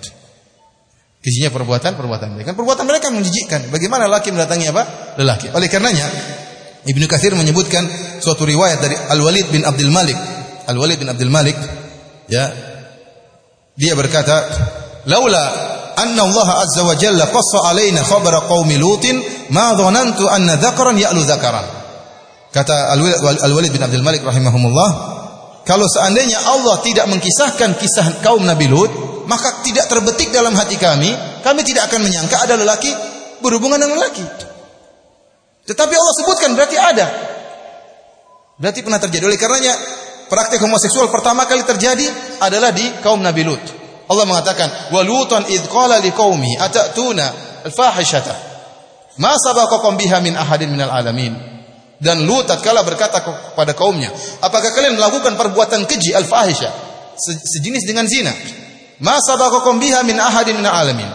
Kejinya perbuatan perbuatan mereka. Perbuatan mereka menjijikkan. Bagaimana laki mendatangi apa? Lelaki. Oleh karenanya Ibnu Katsir menyebutkan suatu riwayat dari Al-Walid bin Abdul Malik. Al-Walid bin Abdul Malik ya dia berkata, "Laula anna Allah azza wa jalla qassa alaina khabara qaumi Lutin ma dhanantu anna dzakaran ya'lu dzakaran." Kata Al-Walid bin Abdul Malik rahimahumullah, kalau seandainya Allah tidak mengkisahkan kisah kaum Nabi Lut, maka tidak terbetik dalam hati kami, kami tidak akan menyangka ada lelaki berhubungan dengan lelaki. Tetapi Allah sebutkan berarti ada. Berarti pernah terjadi. Oleh karenanya praktek homoseksual pertama kali terjadi adalah di kaum Nabi Lut. Allah mengatakan, "Wa lutan id qala liqaumi atatuna al-fahishata ma sabaqakum biha min ahadin minal alamin." Dan Lut tatkala berkata kepada kaumnya, "Apakah kalian melakukan perbuatan keji al-fahisha sejenis dengan zina?" Ma sabaqakum biha min ahadin min alamin.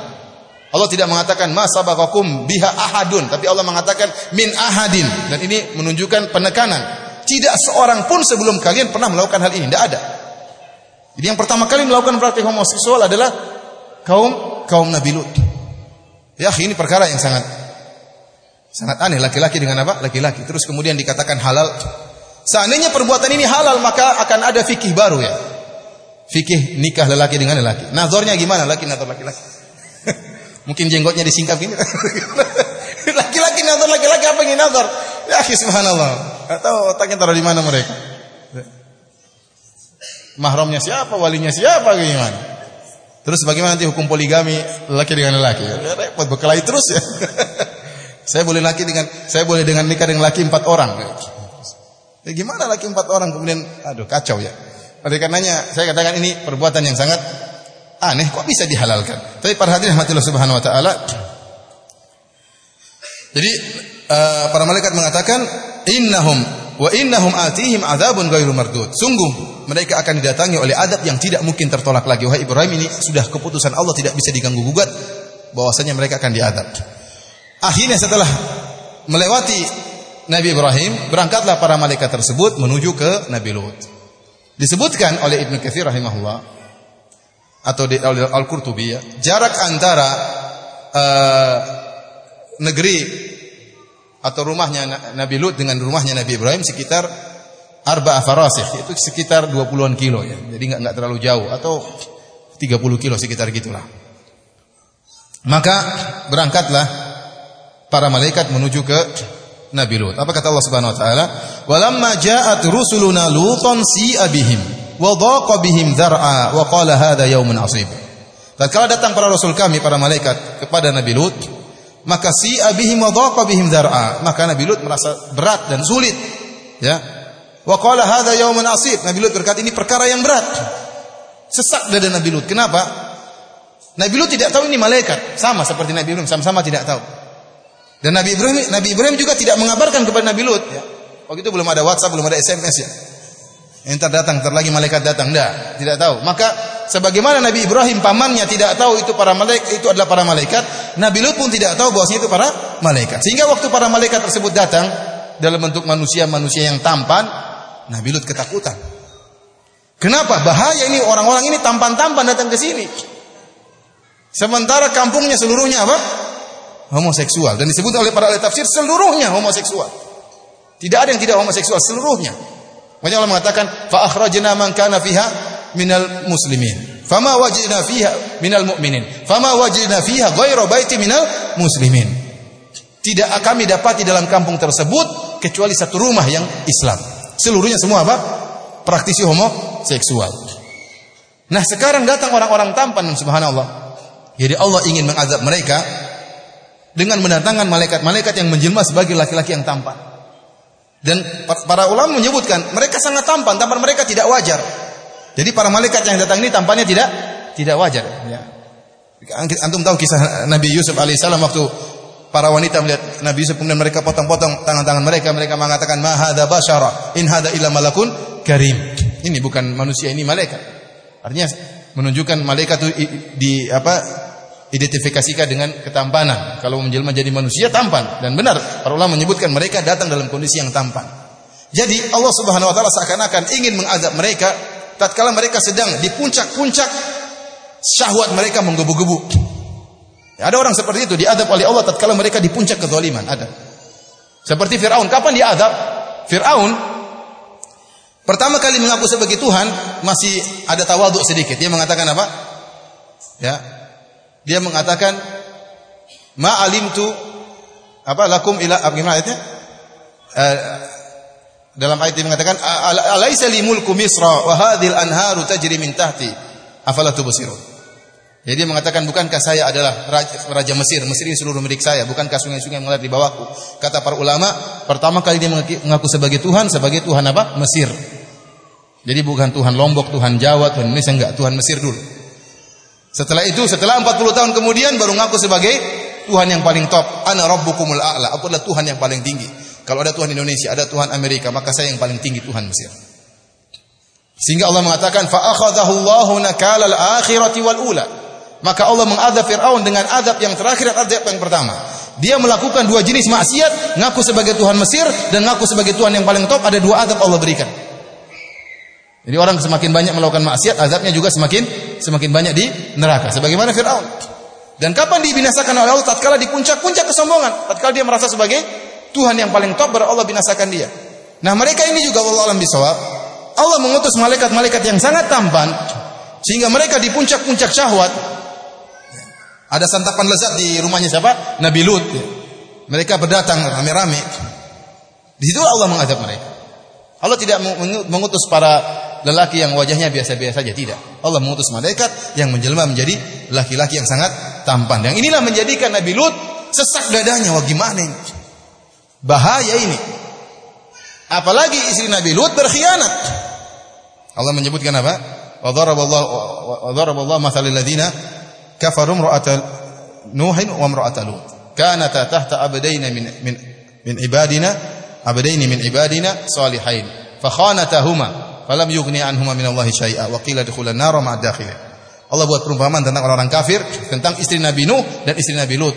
Allah tidak mengatakan ma sabaqakum biha ahadun, tapi Allah mengatakan min ahadin dan ini menunjukkan penekanan. Tidak seorang pun sebelum kalian pernah melakukan hal ini, tidak ada. Jadi yang pertama kali melakukan praktik homoseksual adalah kaum kaum Nabi Lut. Ya, ini perkara yang sangat Sangat aneh laki-laki dengan apa? Laki-laki. Terus kemudian dikatakan halal. Seandainya perbuatan ini halal maka akan ada fikih baru ya. Fikih nikah lelaki dengan lelaki. Nazornya gimana? Laki nazar laki-laki. Mungkin jenggotnya disingkap gini. laki-laki nazar laki-laki apa ini nazar? Ya subhanallah. Atau otaknya taruh di mana mereka? Mahramnya siapa? Walinya siapa? Gimana? Terus bagaimana nanti hukum poligami lelaki dengan lelaki? Ya, repot berkelahi terus ya. Saya boleh laki dengan saya boleh dengan nikah dengan laki empat orang. Ya, gimana laki empat orang kemudian aduh kacau ya. Oleh karenanya saya katakan ini perbuatan yang sangat aneh kok bisa dihalalkan. Tapi para hadirin rahmatillah subhanahu wa taala jadi uh, para malaikat mengatakan innahum wa innahum atihim adzabun ghairu mardud. Sungguh mereka akan didatangi oleh adab yang tidak mungkin tertolak lagi. Wahai Ibrahim ini sudah keputusan Allah tidak bisa diganggu gugat bahwasanya mereka akan diadab. Akhirnya setelah melewati Nabi Ibrahim, berangkatlah para malaikat tersebut menuju ke Nabi Lut. Disebutkan oleh Ibnu Katsir rahimahullah atau di Al-Qurtubi ya, jarak antara uh, negeri atau rumahnya Nabi Lut dengan rumahnya Nabi Ibrahim sekitar arba farasih itu sekitar 20-an kilo ya. Jadi enggak enggak terlalu jauh atau 30 kilo sekitar gitulah. Maka berangkatlah para malaikat menuju ke Nabi Lut. Apa kata Allah Subhanahu wa taala? "Walamma ja'at rusuluna Lutan si'a bihim wa dhaqa bihim dhar'a wa qala hadha yaumun 'asib." Dan kalau datang para rasul kami para malaikat kepada Nabi Lut, maka si'a bihim wa dhaqa bihim dhar'a. Maka Nabi Lut merasa berat dan sulit. Ya. Wa qala hadza yaumun asib. Nabi Lut berkata ini perkara yang berat. Sesak dada Nabi Lut. Kenapa? Nabi Lut tidak tahu ini malaikat, sama seperti Nabi Ibrahim, sama-sama tidak tahu. Dan Nabi Ibrahim Nabi Ibrahim juga tidak mengabarkan kepada Nabi Lut ya. Waktu itu belum ada WhatsApp, belum ada SMS ya. Entar datang, entar lagi malaikat datang. Tidak, tidak tahu. Maka sebagaimana Nabi Ibrahim pamannya tidak tahu itu para malaikat itu adalah para malaikat, Nabi Lut pun tidak tahu bahwasanya itu para malaikat. Sehingga waktu para malaikat tersebut datang dalam bentuk manusia-manusia yang tampan, Nabi Lut ketakutan. Kenapa? Bahaya ini orang-orang ini tampan-tampan datang ke sini. Sementara kampungnya seluruhnya apa? Homoseksual dan disebut oleh para ahli tafsir seluruhnya homoseksual. Tidak ada yang tidak homoseksual seluruhnya. Makanya Allah mengatakan fa akhrajna man kana fiha minal muslimin. Fama wajidna fiha minal mu'minin. Fama wajidna fiha ghairu baiti minal muslimin. Tidak kami dapati dalam kampung tersebut kecuali satu rumah yang Islam. Seluruhnya semua apa? Praktisi homoseksual. Nah, sekarang datang orang-orang tampan subhanallah. Jadi Allah ingin mengazab mereka dengan mendatangkan malaikat-malaikat yang menjelma sebagai laki-laki yang tampan. Dan para ulama menyebutkan mereka sangat tampan, tampan mereka tidak wajar. Jadi para malaikat yang datang ini tampannya tidak tidak wajar. Ya. Antum tahu kisah Nabi Yusuf alaihissalam waktu para wanita melihat Nabi Yusuf kemudian mereka potong-potong tangan-tangan mereka, mereka mengatakan ma hadza basyara in hadza illa malakun karim. Ini bukan manusia, ini malaikat. Artinya menunjukkan malaikat itu di apa identifikasikan dengan ketampanan. Kalau menjelma jadi manusia tampan dan benar para ulama menyebutkan mereka datang dalam kondisi yang tampan. Jadi Allah Subhanahu wa taala seakan-akan ingin mengazab mereka tatkala mereka sedang di puncak-puncak syahwat mereka menggebu-gebu. Ya, ada orang seperti itu diadab oleh Allah tatkala mereka di puncak kezaliman, ada. Seperti Firaun, kapan diadab? Firaun pertama kali mengaku sebagai Tuhan masih ada tawaduk sedikit. Dia mengatakan apa? Ya, dia mengatakan ma alimtu apa lakum ila apa gimana ayatnya? Uh, dalam ayat dia mengatakan alaisa li mulku misra wa hadhil anharu tajri min tahti afala tubsirun. Jadi dia mengatakan bukankah saya adalah raja, raja Mesir, Mesir ini seluruh milik saya, bukankah sungai-sungai mengalir di bawahku? Kata para ulama, pertama kali dia mengaku sebagai Tuhan, sebagai Tuhan apa? Mesir. Jadi bukan Tuhan Lombok, Tuhan Jawa, Tuhan Indonesia enggak, Tuhan Mesir dulu. Setelah itu, setelah 40 tahun kemudian baru ngaku sebagai Tuhan yang paling top. Ana rabbukumul a'la. Aku adalah Tuhan yang paling tinggi. Kalau ada Tuhan Indonesia, ada Tuhan Amerika, maka saya yang paling tinggi Tuhan Mesir. Sehingga Allah mengatakan fa akhadahu Allahu nakalal akhirati wal ula. Maka Allah mengadab Firaun dengan adab yang terakhir dan adab yang pertama. Dia melakukan dua jenis maksiat, ngaku sebagai Tuhan Mesir dan ngaku sebagai Tuhan yang paling top, ada dua adab Allah berikan. Jadi orang semakin banyak melakukan maksiat, azabnya juga semakin semakin banyak di neraka. Sebagaimana Firaun. Dan kapan dibinasakan oleh Allah? Tatkala di puncak-puncak kesombongan, tatkala dia merasa sebagai Tuhan yang paling top, baru Allah binasakan dia. Nah, mereka ini juga Allah alam bisawab. Allah mengutus malaikat-malaikat yang sangat tampan sehingga mereka di puncak-puncak syahwat ada santapan lezat di rumahnya siapa? Nabi Lut. Mereka berdatang rame-rame. Di situ Allah mengazab mereka. Allah tidak mengutus para lelaki yang wajahnya biasa-biasa saja tidak. Allah mengutus malaikat yang menjelma menjadi laki-laki yang sangat tampan. Yang inilah menjadikan Nabi Lut sesak dadanya. Wah gimana ini? Bahaya ini. Apalagi istri Nabi Lut berkhianat. Allah menyebutkan apa? Wa daraballahu wa daraballahu mathalil ladzina kafaru imra'ata Nuhin wa imra'ata Lut. Kanata tahta abdaina min min min ibadina abdaini min ibadina salihain. Fakhanatahuma falam yughni anhuma minallahi syai'a wa qila dukhulan nar dakhil. Allah buat perumpamaan tentang orang-orang kafir, tentang istri Nabi Nuh dan istri Nabi Lut.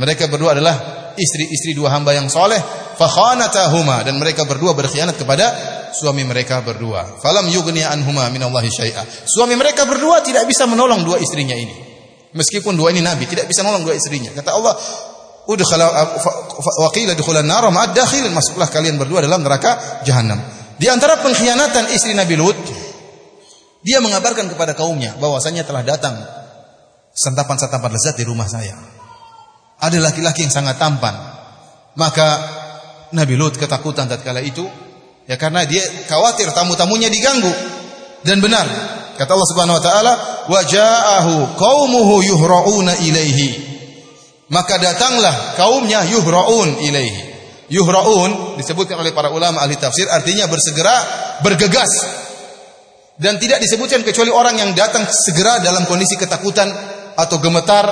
Mereka berdua adalah istri-istri dua hamba yang soleh, fakhanatahuma dan mereka berdua berkhianat kepada suami mereka berdua. Falam yughni anhuma minallahi syai'a. Suami mereka berdua tidak bisa menolong dua istrinya ini. Meskipun dua ini nabi tidak bisa menolong dua istrinya. Kata Allah, "Udkhala wa qila dukhulan nar ma'ad dakhil." Masuklah kalian berdua dalam neraka jahanam. Di antara pengkhianatan istri Nabi Lut, dia mengabarkan kepada kaumnya bahwasanya telah datang santapan-santapan lezat di rumah saya. Ada laki-laki yang sangat tampan. Maka Nabi Lut ketakutan tatkala itu ya karena dia khawatir tamu-tamunya diganggu. Dan benar, kata Allah Subhanahu wa taala, "Wa ja'ahu qaumuhu yuhra'una ilaihi." Maka datanglah kaumnya yuhra'un ilaihi. Yuhraun disebutkan oleh para ulama ahli tafsir artinya bersegera, bergegas. Dan tidak disebutkan kecuali orang yang datang segera dalam kondisi ketakutan atau gemetar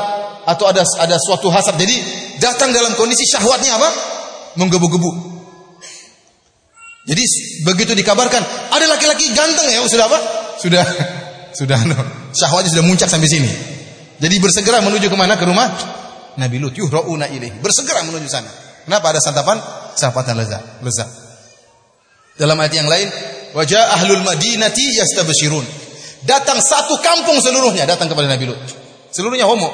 atau ada ada suatu hasad. Jadi datang dalam kondisi syahwatnya apa? Menggebu-gebu. Jadi begitu dikabarkan ada laki-laki ganteng ya sudah apa? Sudah sudah no, syahwatnya sudah muncak sampai sini. Jadi bersegera menuju ke mana? Ke rumah Nabi Lut. Yuhrauna ilaih. Bersegera menuju sana. Kenapa ada santapan? Santapan lezat. Lezat. Dalam ayat yang lain, wajah ahlul madinati yastabshirun. Datang satu kampung seluruhnya datang kepada Nabi Lut. Seluruhnya homo.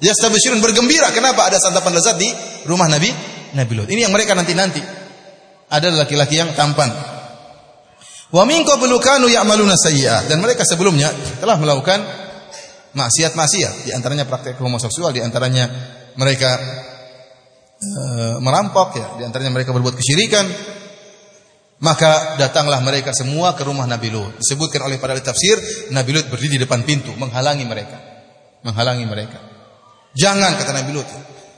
Yastabshirun bergembira. Kenapa ada santapan lezat di rumah Nabi Nabi Lut? Ini yang mereka nanti-nanti. Ada laki-laki yang tampan. Wa min qablu kanu ya'maluna sayyi'at. Dan mereka sebelumnya telah melakukan maksiat-maksiat, di antaranya praktek homoseksual, di antaranya mereka Eh, merampok ya, di antaranya mereka berbuat kesyirikan. Maka datanglah mereka semua ke rumah Nabi Lut. Disebutkan oleh para tafsir, Nabi Lut berdiri di depan pintu menghalangi mereka. Menghalangi mereka. Jangan kata Nabi Lut.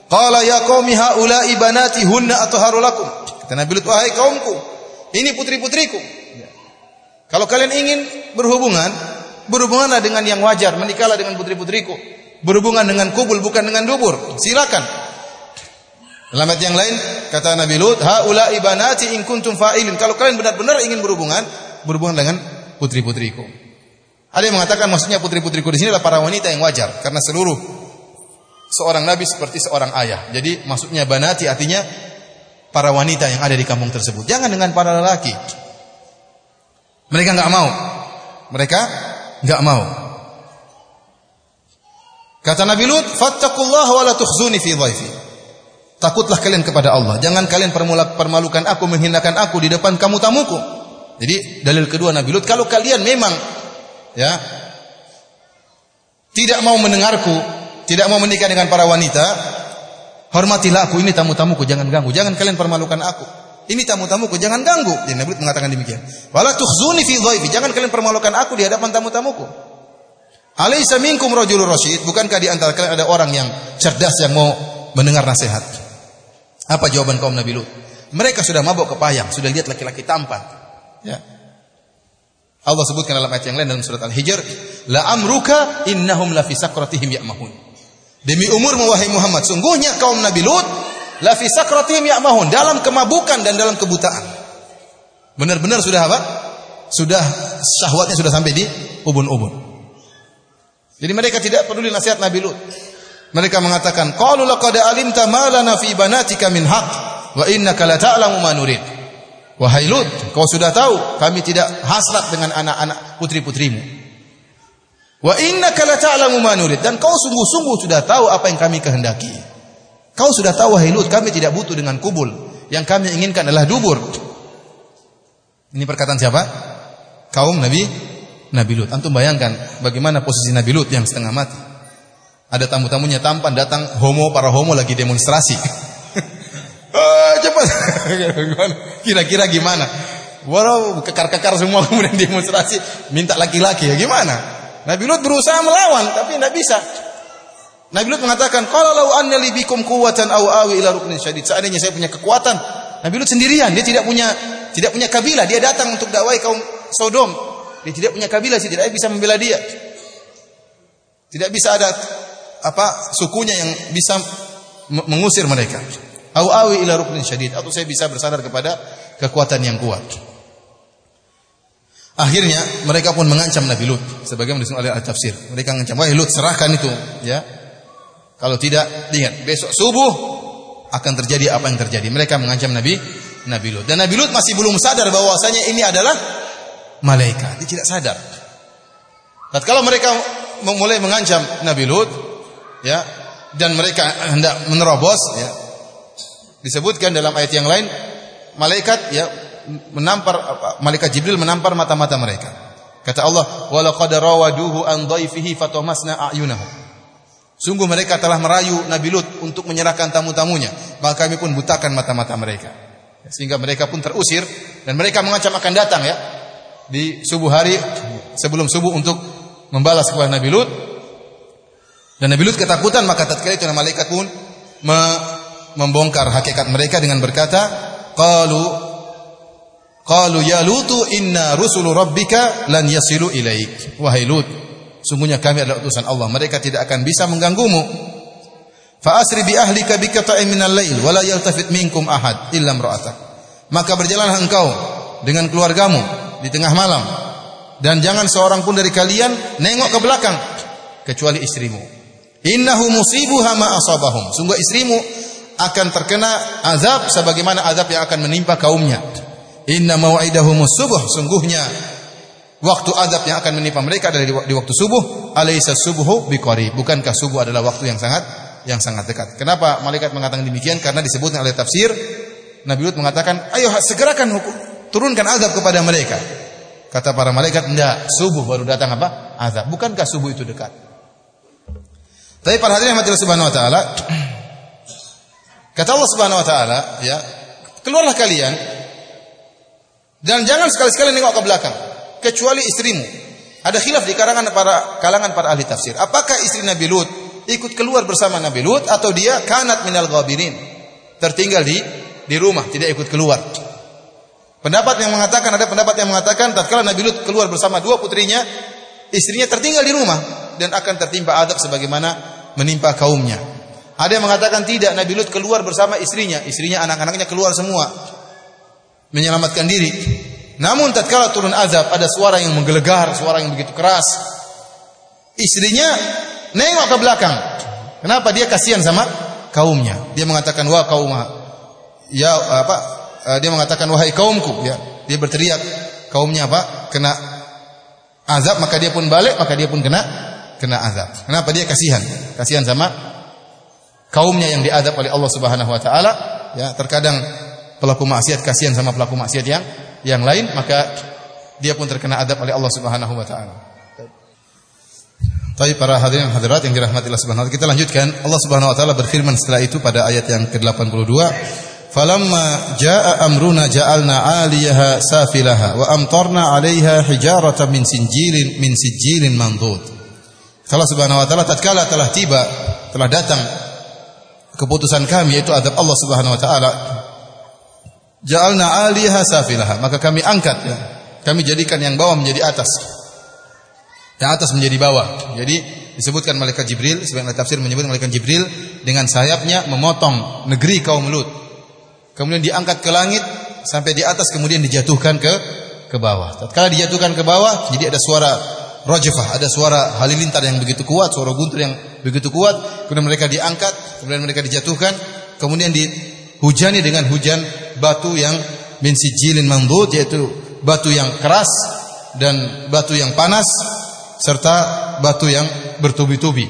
Qala ya qaumi haula'i banati hunna atharu lakum. Kata Nabi Lut, wahai kaumku, ini putri-putriku. Ya. Kalau kalian ingin berhubungan, berhubunganlah dengan yang wajar, menikahlah dengan putri-putriku. Berhubungan dengan kubul bukan dengan dubur. Silakan. Dalam ayat yang lain kata Nabi Lut, "Haula ibanati in kuntum fa'ilin." Kalau kalian benar-benar ingin berhubungan, berhubungan dengan putri-putriku. Ada yang mengatakan maksudnya putri-putriku di sini adalah para wanita yang wajar karena seluruh seorang nabi seperti seorang ayah. Jadi maksudnya banati artinya para wanita yang ada di kampung tersebut. Jangan dengan para lelaki. Mereka enggak mau. Mereka enggak mau. Kata Nabi Lut, "Fattaqullaha wa la tukhzuni fi dhaifi." Takutlah kalian kepada Allah. Jangan kalian permalukan aku, menghinakan aku di depan kamu tamuku. Jadi dalil kedua Nabi Lut, kalau kalian memang ya tidak mau mendengarku, tidak mau menikah dengan para wanita, hormatilah aku ini tamu-tamuku, jangan ganggu. Jangan kalian permalukan aku. Ini tamu-tamuku, jangan ganggu. Jadi Nabi Lut mengatakan demikian. Wala tukhzuni fi dhaifi, jangan kalian permalukan aku di hadapan tamu-tamuku. Alaysa minkum rajulur rasyid? Bukankah di antara kalian ada orang yang cerdas yang mau mendengar nasihat? Apa jawaban kaum Nabi Lut? Mereka sudah mabuk kepayang, sudah lihat laki-laki tampan. Ya. Allah sebutkan dalam ayat yang lain dalam surat Al-Hijr, la amruka innahum la fi sakratihim ya'mahun. Demi umur wahai Muhammad, sungguhnya kaum Nabi Lut la fi sakratihim ya'mahun, dalam kemabukan dan dalam kebutaan. Benar-benar sudah apa? Sudah syahwatnya sudah sampai di ubun-ubun. Jadi mereka tidak peduli nasihat Nabi Lut. Mereka mengatakan, "Qalu laqad alimta ma lana fi banatika min haq wa innaka la ta'lamu ma nurid." Wahai Lut, kau sudah tahu kami tidak hasrat dengan anak-anak putri-putrimu. Wa innaka la ta'lamu ma nurid dan kau sungguh-sungguh sudah tahu apa yang kami kehendaki. Kau sudah tahu wahai Lut, kami tidak butuh dengan kubul. Yang kami inginkan adalah dubur. Ini perkataan siapa? Kaum Nabi Nabi Lut. Antum bayangkan bagaimana posisi Nabi Lut yang setengah mati. Ada tamu-tamunya tampan datang homo para homo lagi demonstrasi. ah, cepat. Kira-kira gimana? Walau kekar-kekar semua kemudian demonstrasi minta laki-laki ya gimana? Nabi Lut berusaha melawan tapi tidak bisa. Nabi Lut mengatakan, "Qala law anna li bikum quwwatan aw awi ila ruknin syadid." Seandainya saya punya kekuatan, Nabi Lut sendirian, dia tidak punya tidak punya kabilah, dia datang untuk dakwai kaum Sodom. Dia tidak punya kabilah, sih tidak bisa membela dia. Tidak bisa ada apa sukunya yang bisa mengusir mereka. Au awi ila ruknin syadid atau saya bisa bersandar kepada kekuatan yang kuat. Akhirnya mereka pun mengancam Nabi Lut sebagaimana disebut oleh al-tafsir. Mereka mengancam, "Wahai Lut, serahkan itu, ya. Kalau tidak, ingat besok subuh akan terjadi apa yang terjadi." Mereka mengancam Nabi Nabi Lut. Dan Nabi Lut masih belum sadar bahwasanya ini adalah malaikat. Dia tidak sadar. Kalau mereka mulai mengancam Nabi Lut, ya. Dan mereka hendak menerobos ya. Disebutkan dalam ayat yang lain malaikat ya menampar malaikat Jibril menampar mata-mata mereka. Kata Allah walaqad rawaduhu an dhaifihi fatamasna a'yunahum sungguh mereka telah merayu Nabi Lut untuk menyerahkan tamu-tamunya. Maka kami pun butakan mata-mata mereka. Sehingga mereka pun terusir dan mereka mengancam akan datang ya di subuh hari sebelum subuh untuk membalas kepada Nabi Lut dan Nabi Lut ketakutan maka tatkala itu malaikat pun me membongkar hakikat mereka dengan berkata, "Qalu qalu ya Lutu inna rusulu rabbika lan yasilu ilaik." Wahai Lut, sungguhnya kami adalah utusan Allah, mereka tidak akan bisa mengganggumu. Fa asri bi ahlika bi qata'in minal lail wa la yaltafit minkum ahad illa imra'atak. Maka berjalanlah engkau dengan keluargamu di tengah malam dan jangan seorang pun dari kalian nengok ke belakang kecuali istrimu. Innahu musibuha ma asabahum. Sungguh istrimu akan terkena azab sebagaimana azab yang akan menimpa kaumnya. Inna mau'idahumus subuh. Sungguhnya waktu azab yang akan menimpa mereka adalah di waktu subuh. Alaysa subuhu biqarib. Bukankah subuh adalah waktu yang sangat yang sangat dekat. Kenapa malaikat mengatakan demikian? Karena disebutkan oleh tafsir Nabi Lut mengatakan, "Ayo segerakan hukum, turunkan azab kepada mereka." Kata para malaikat, "Enggak, subuh baru datang apa? Azab. Bukankah subuh itu dekat?" Tapi para hadirin Subhanahu wa taala, Kata Allah Subhanahu wa taala, ya, keluarlah kalian dan jangan sekali-sekali nengok ke belakang kecuali istrimu. Ada khilaf di kalangan para kalangan para ahli tafsir. Apakah istri Nabi Lut ikut keluar bersama Nabi Lut atau dia kanat minal ghabirin? Tertinggal di di rumah, tidak ikut keluar. Pendapat yang mengatakan ada pendapat yang mengatakan tatkala Nabi Lut keluar bersama dua putrinya, istrinya tertinggal di rumah dan akan tertimpa adab sebagaimana menimpa kaumnya. Ada yang mengatakan tidak, Nabi Lut keluar bersama istrinya, istrinya anak-anaknya keluar semua menyelamatkan diri. Namun tatkala turun azab ada suara yang menggelegar, suara yang begitu keras. Istrinya nengok ke belakang. Kenapa dia kasihan sama kaumnya? Dia mengatakan wah kaum ya apa? Eh, dia mengatakan wahai kaumku ya. Dia berteriak kaumnya apa? Kena azab maka dia pun balik maka dia pun kena kena azab. Kenapa dia kasihan? Kasihan sama kaumnya yang diadab oleh Allah Subhanahu wa taala ya terkadang pelaku maksiat kasihan sama pelaku maksiat yang yang lain maka dia pun terkena adab oleh Allah Subhanahu wa taala. Tapi para hadirin hadirat yang dirahmati Allah Subhanahu wa taala kita lanjutkan Allah Subhanahu wa taala berfirman setelah itu pada ayat yang ke-82 Falamma jaa amruna ja'alna 'aliyaha safilaha wa amtarna 'alayha hijaratan min sinjilin min sijilin mandud. Allah Subhanahu wa taala tatkala telah tiba telah datang keputusan kami yaitu adab Allah Subhanahu wa taala ja'alna 'aliha safilaha. Maka kami angkat ya. Kami jadikan yang bawah menjadi atas. Yang atas menjadi bawah. Jadi disebutkan malaikat Jibril sebagian tafsir menyebut malaikat Jibril dengan sayapnya memotong negeri kaum Lut. Kemudian diangkat ke langit sampai di atas kemudian dijatuhkan ke ke bawah. Tatkala dijatuhkan ke bawah jadi ada suara rajfah ada suara halilintar yang begitu kuat suara guntur yang begitu kuat. Kemudian mereka diangkat kemudian mereka dijatuhkan, kemudian dihujani dengan hujan batu yang min sijilin mandud yaitu batu yang keras dan batu yang panas serta batu yang bertubi-tubi.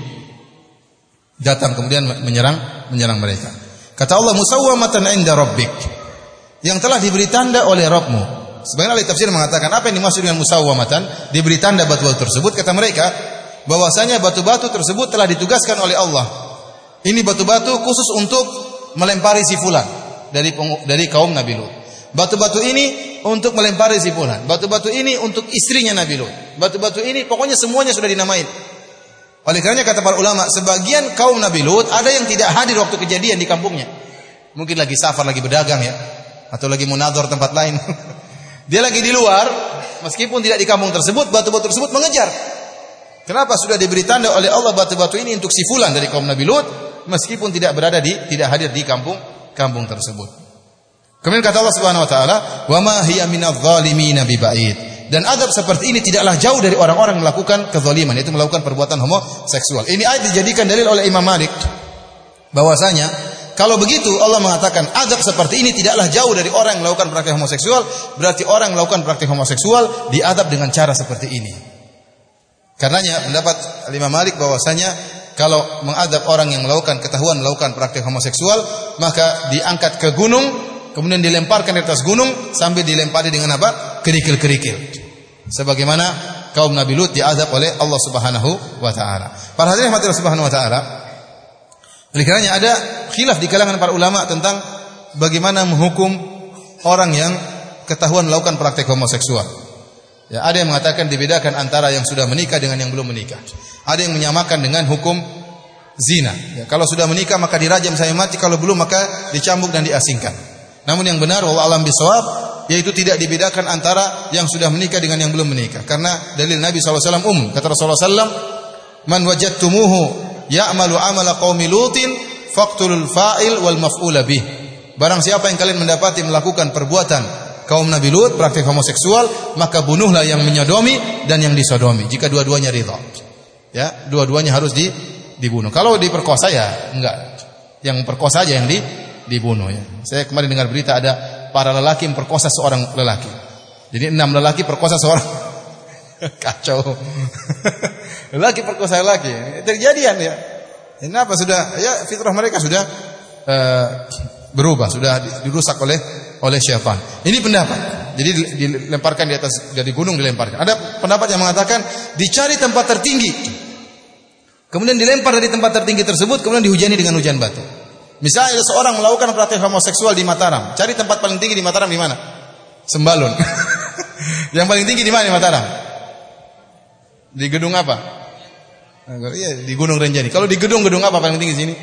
Datang kemudian menyerang menyerang mereka. Kata Allah musawwamatan inda rabbik. Yang telah diberi tanda oleh Rabbmu. Sebenarnya ahli tafsir mengatakan apa yang dimaksud dengan musawwamatan? Diberi tanda batu-batu tersebut kata mereka bahwasanya batu-batu tersebut telah ditugaskan oleh Allah ini batu-batu khusus untuk melempari si fulan dari dari kaum Nabi Lut. Batu-batu ini untuk melempari si fulan. Batu-batu ini untuk istrinya Nabi Lut. Batu-batu ini pokoknya semuanya sudah dinamain. Oleh karenanya kata para ulama, sebagian kaum Nabi Lut ada yang tidak hadir waktu kejadian di kampungnya. Mungkin lagi safar, lagi berdagang ya, atau lagi munador tempat lain. Dia lagi di luar, meskipun tidak di kampung tersebut, batu-batu tersebut mengejar. Kenapa sudah diberi tanda oleh Allah batu-batu ini untuk si fulan dari kaum Nabi Lut? meskipun tidak berada di tidak hadir di kampung kampung tersebut. Kemudian kata Allah Subhanahu wa taala, "Wa ma hiya minadh-dhalimin biba'id." Dan adab seperti ini tidaklah jauh dari orang-orang melakukan kezaliman, yaitu melakukan perbuatan homoseksual. Ini ayat dijadikan dalil oleh Imam Malik bahwasanya kalau begitu Allah mengatakan adab seperti ini tidaklah jauh dari orang yang melakukan praktik homoseksual, berarti orang yang melakukan praktik homoseksual diadab dengan cara seperti ini. Karenanya pendapat Imam Malik bahwasanya kalau mengadab orang yang melakukan ketahuan melakukan praktik homoseksual, maka diangkat ke gunung, kemudian dilemparkan di atas gunung sambil dilempari dengan apa? Kerikil-kerikil. Sebagaimana kaum Nabi Lut diadab oleh Allah Subhanahu wa taala. Para hadirin Subhanahu wa taala, oleh karenanya ada khilaf di kalangan para ulama tentang bagaimana menghukum orang yang ketahuan melakukan praktik homoseksual. Ya, ada yang mengatakan dibedakan antara yang sudah menikah dengan yang belum menikah. Ada yang menyamakan dengan hukum zina. Ya, kalau sudah menikah maka dirajam sampai mati, kalau belum maka dicambuk dan diasingkan. Namun yang benar wallahu alam bisawab yaitu tidak dibedakan antara yang sudah menikah dengan yang belum menikah. Karena dalil Nabi SAW umum. Kata Rasulullah SAW, Man wajadtumuhu ya'malu amala qaumi lutin faqtulul fa'il wal maf'ula bih. Barang siapa yang kalian mendapati melakukan perbuatan kaum Nabi Lut, praktik homoseksual, maka bunuhlah yang menyodomi dan yang disodomi. Jika dua-duanya ridha. Ya, dua-duanya harus di, dibunuh. Kalau diperkosa ya enggak. Yang perkosa aja yang di, dibunuh ya. Saya kemarin dengar berita ada para lelaki memperkosa seorang lelaki. Jadi enam lelaki perkosa seorang kacau. lelaki perkosa lelaki. Terjadian ya. Kenapa sudah ya fitrah mereka sudah uh, berubah, sudah dirusak oleh oleh syaitan. Ini pendapat. Jadi dilemparkan di atas dari gunung dilemparkan. Ada pendapat yang mengatakan dicari tempat tertinggi. Kemudian dilempar dari tempat tertinggi tersebut kemudian dihujani dengan hujan batu. Misalnya seorang melakukan praktek homoseksual di Mataram, cari tempat paling tinggi di Mataram di mana? Sembalun. yang paling tinggi di mana di Mataram? Di gedung apa? Iya, di Gunung Renjani. Kalau di gedung-gedung apa paling tinggi sini?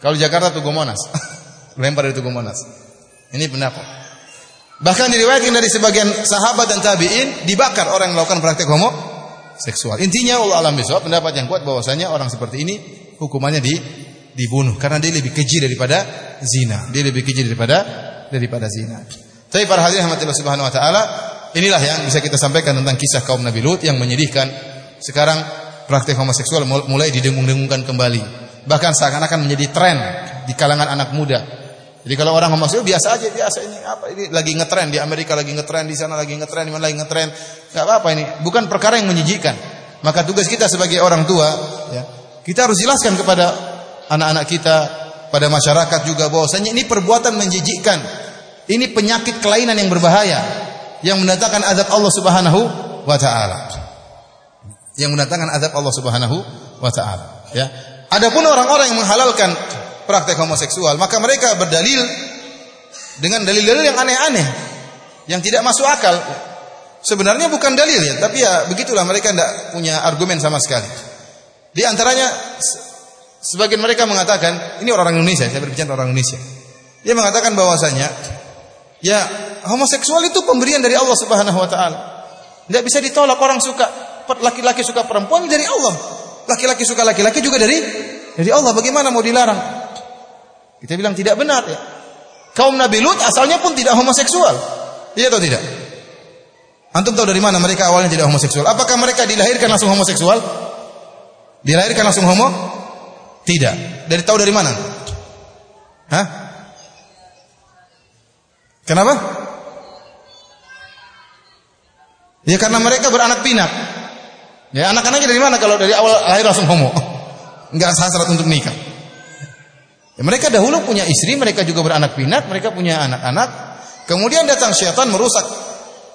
Kalau Jakarta Tugu Monas. Lempar dari Tugu Monas. Ini pendapat. Bahkan diriwayatkan dari sebagian sahabat dan tabi'in dibakar orang yang melakukan praktek homo seksual. Intinya Allah alam besok pendapat yang kuat bahwasanya orang seperti ini hukumannya di dibunuh karena dia lebih keji daripada zina. Dia lebih keji daripada daripada zina. Tapi para hadirin rahmatillah subhanahu wa taala, inilah yang bisa kita sampaikan tentang kisah kaum Nabi Lut yang menyedihkan. Sekarang praktek homoseksual mulai didengung-dengungkan kembali. Bahkan seakan-akan menjadi tren di kalangan anak muda. Jadi kalau orang homoseksual biasa aja, biasa ini apa ini lagi ngetren di Amerika lagi ngetren di sana lagi ngetren di mana lagi ngetren. Enggak apa-apa ini, bukan perkara yang menyejikkan. Maka tugas kita sebagai orang tua ya, kita harus jelaskan kepada anak-anak kita, pada masyarakat juga bahwasanya ini perbuatan menjijikkan. Ini penyakit kelainan yang berbahaya yang mendatangkan azab Allah Subhanahu wa taala. Yang mendatangkan azab Allah Subhanahu wa taala, ya. Adapun orang-orang yang menghalalkan praktek homoseksual, maka mereka berdalil dengan dalil-dalil yang aneh-aneh yang tidak masuk akal. Sebenarnya bukan dalil ya, tapi ya begitulah mereka tidak punya argumen sama sekali. Di antaranya sebagian mereka mengatakan, ini orang Indonesia, saya berbicara orang Indonesia. Dia mengatakan bahwasanya ya homoseksual itu pemberian dari Allah Subhanahu wa taala. Tidak bisa ditolak orang suka laki-laki suka perempuan dari Allah. Laki-laki suka laki-laki juga dari dari Allah. Bagaimana mau dilarang? Kita bilang tidak benar ya. Kaum Nabi Lut asalnya pun tidak homoseksual. Iya atau tidak? Antum tahu dari mana mereka awalnya tidak homoseksual? Apakah mereka dilahirkan langsung homoseksual? Dilahirkan langsung homo? Tidak. Dari tahu dari mana? Hah? Kenapa? Ya karena mereka beranak pinak. Ya anak-anaknya dari mana kalau dari awal lahir langsung homo? Enggak syarat untuk nikah. Ya, mereka dahulu punya istri, mereka juga beranak pinak, mereka punya anak-anak. Kemudian datang syaitan merusak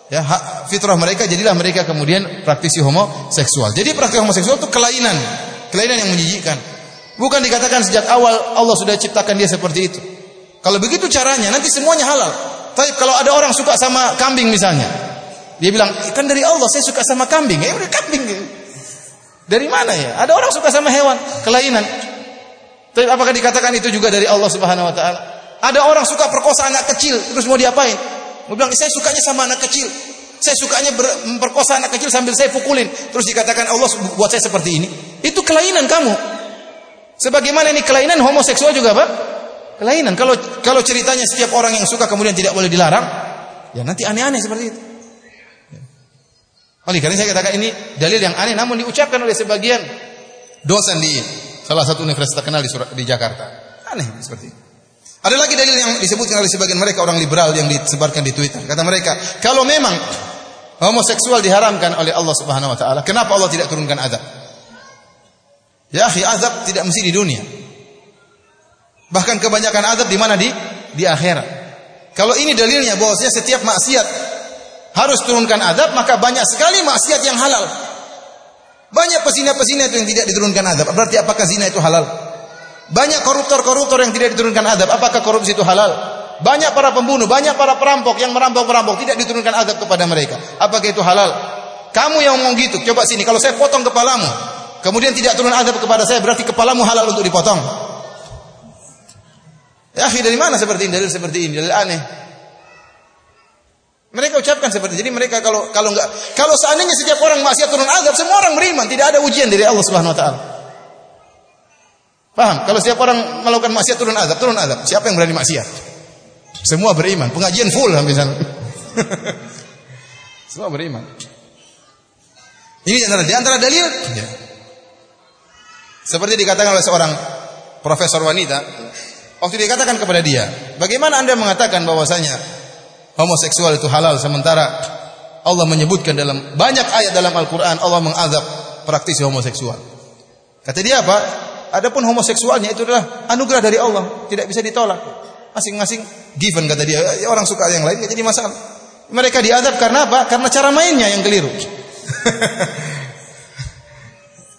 ya fitrah mereka jadilah mereka kemudian praktisi homoseksual. Jadi praktik homoseksual itu kelainan, kelainan yang menjijikkan. Bukan dikatakan sejak awal Allah sudah ciptakan dia seperti itu. Kalau begitu caranya nanti semuanya halal. Tapi kalau ada orang suka sama kambing misalnya, dia bilang kan dari Allah saya suka sama kambing. Ya udah kambing. Dari mana ya? Ada orang suka sama hewan, kelainan. Tapi apakah dikatakan itu juga dari Allah Subhanahu wa taala? Ada orang suka perkosa anak kecil, terus mau diapain? Mau bilang saya sukanya sama anak kecil. Saya sukanya memperkosa anak kecil sambil saya pukulin. Terus dikatakan Allah buat saya seperti ini. Itu kelainan kamu. Sebagaimana ini kelainan homoseksual juga apa? Kelainan. Kalau kalau ceritanya setiap orang yang suka kemudian tidak boleh dilarang, ya nanti aneh-aneh seperti itu. Oleh karena saya katakan ini dalil yang aneh namun diucapkan oleh sebagian dosen di Salah satu universitas terkenal di, Surat, di Jakarta. Aneh seperti itu. Ada lagi dalil yang disebutkan oleh sebagian mereka orang liberal yang disebarkan di Twitter. Kata mereka, kalau memang homoseksual diharamkan oleh Allah Subhanahu wa taala, kenapa Allah tidak turunkan azab? Ya, akhi, azab tidak mesti di dunia. Bahkan kebanyakan azab di mana di di akhirat. Kalau ini dalilnya bahwasanya setiap maksiat harus turunkan azab, maka banyak sekali maksiat yang halal. Banyak pesina-pesina itu yang tidak diturunkan adab. Berarti apakah zina itu halal? Banyak koruptor-koruptor yang tidak diturunkan adab. Apakah korupsi itu halal? Banyak para pembunuh, banyak para perampok yang merampok-merampok tidak diturunkan adab kepada mereka. Apakah itu halal? Kamu yang ngomong gitu, coba sini. Kalau saya potong kepalamu, kemudian tidak turun azab kepada saya berarti kepalamu halal untuk dipotong. Ya, dari mana seperti ini? Dalil seperti ini, dalil aneh. Mereka ucapkan seperti ini. Jadi mereka kalau kalau enggak kalau seandainya setiap orang maksiat turun azab, semua orang beriman, tidak ada ujian dari Allah Subhanahu wa taala. Paham? Kalau setiap orang melakukan maksiat turun azab, turun azab. Siapa yang berani maksiat? Semua beriman. Pengajian full hampir sana. Semua beriman. Ini antara di antara dalil. Ya. Seperti dikatakan oleh seorang profesor wanita, waktu dikatakan kepada dia, bagaimana anda mengatakan bahwasanya homoseksual itu halal sementara Allah menyebutkan dalam banyak ayat dalam Al-Quran Allah mengazab praktisi homoseksual. Kata dia apa? Adapun homoseksualnya itu adalah anugerah dari Allah, tidak bisa ditolak. Masing-masing given kata dia. Ya, orang suka yang lain jadi masalah. Mereka diadab karena apa? Karena cara mainnya yang keliru.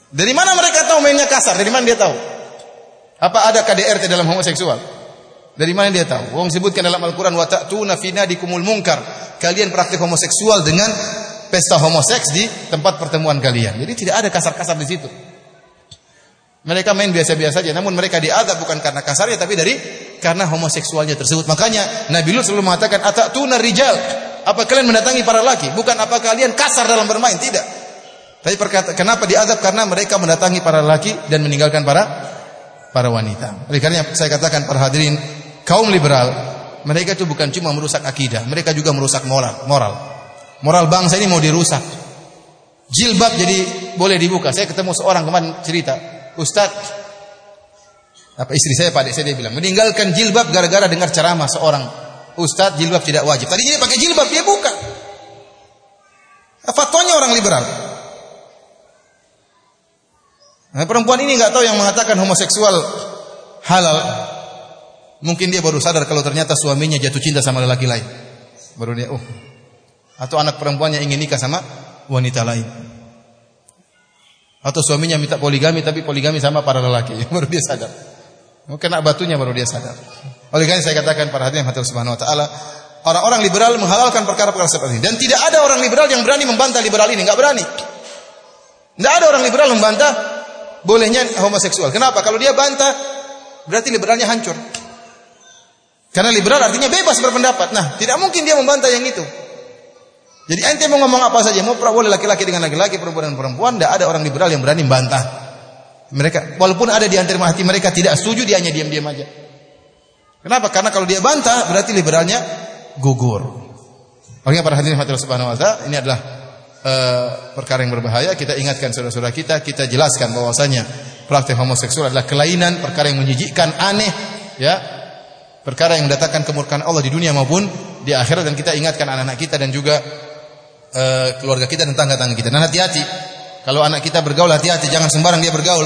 Dari mana mereka tahu mainnya kasar? Dari mana dia tahu? Apa ada KDRT dalam homoseksual? Dari mana dia tahu? Wong sebutkan dalam Al-Qur'an wa ta'tuna fi nadikumul munkar. Kalian praktik homoseksual dengan pesta homoseks di tempat pertemuan kalian. Jadi tidak ada kasar-kasar di situ. Mereka main biasa-biasa saja, namun mereka diadab bukan karena kasarnya tapi dari karena homoseksualnya tersebut. Makanya Nabi Lut selalu mengatakan atatuna rijal. Apa kalian mendatangi para laki? Bukan apa kalian kasar dalam bermain, tidak. Tapi perkata, kenapa diadab? Karena mereka mendatangi para laki dan meninggalkan para para wanita. Oleh karena saya katakan para hadirin, kaum liberal, mereka itu bukan cuma merusak akidah, mereka juga merusak moral. Moral, moral bangsa ini mau dirusak. Jilbab jadi boleh dibuka. Saya ketemu seorang kemarin cerita, Ustaz, apa istri saya pada saya dia bilang meninggalkan jilbab gara-gara dengar ceramah seorang Ustaz jilbab tidak wajib. Tadi dia pakai jilbab dia buka. Fatwanya orang liberal. Nah, perempuan ini nggak tahu yang mengatakan homoseksual halal. Mungkin dia baru sadar kalau ternyata suaminya jatuh cinta sama lelaki lain. Baru dia, oh. Atau anak perempuannya ingin nikah sama wanita lain. Atau suaminya minta poligami tapi poligami sama para lelaki. Baru dia sadar. Kena batunya baru dia sadar. Oleh karena saya katakan para hadirin hati subhanahu wa taala, orang-orang liberal menghalalkan perkara-perkara seperti ini dan tidak ada orang liberal yang berani membantah liberal ini, nggak berani. Tidak ada orang liberal membantah bolehnya homoseksual. Kenapa? Kalau dia bantah, berarti liberalnya hancur. Karena liberal artinya bebas berpendapat. Nah, tidak mungkin dia membantah yang itu. Jadi ente mau ngomong apa saja, mau boleh laki-laki dengan laki-laki, perempuan dengan perempuan, tidak ada orang liberal yang berani membantah. Mereka, walaupun ada di antara hati mereka tidak setuju, dia hanya diam-diam aja. Kenapa? Karena kalau dia bantah, berarti liberalnya gugur. Makanya para hadirin hati subhanahu wa ta'ala, ini adalah uh, perkara yang berbahaya, kita ingatkan saudara-saudara kita, kita jelaskan bahwasanya praktek homoseksual adalah kelainan, perkara yang menjijikkan, aneh, ya. Perkara yang mendatangkan kemurkaan Allah di dunia maupun di akhirat dan kita ingatkan anak-anak kita dan juga uh, keluarga kita dan tangga-tangga kita. Dan hati-hati kalau anak kita bergaul hati-hati jangan sembarang dia bergaul.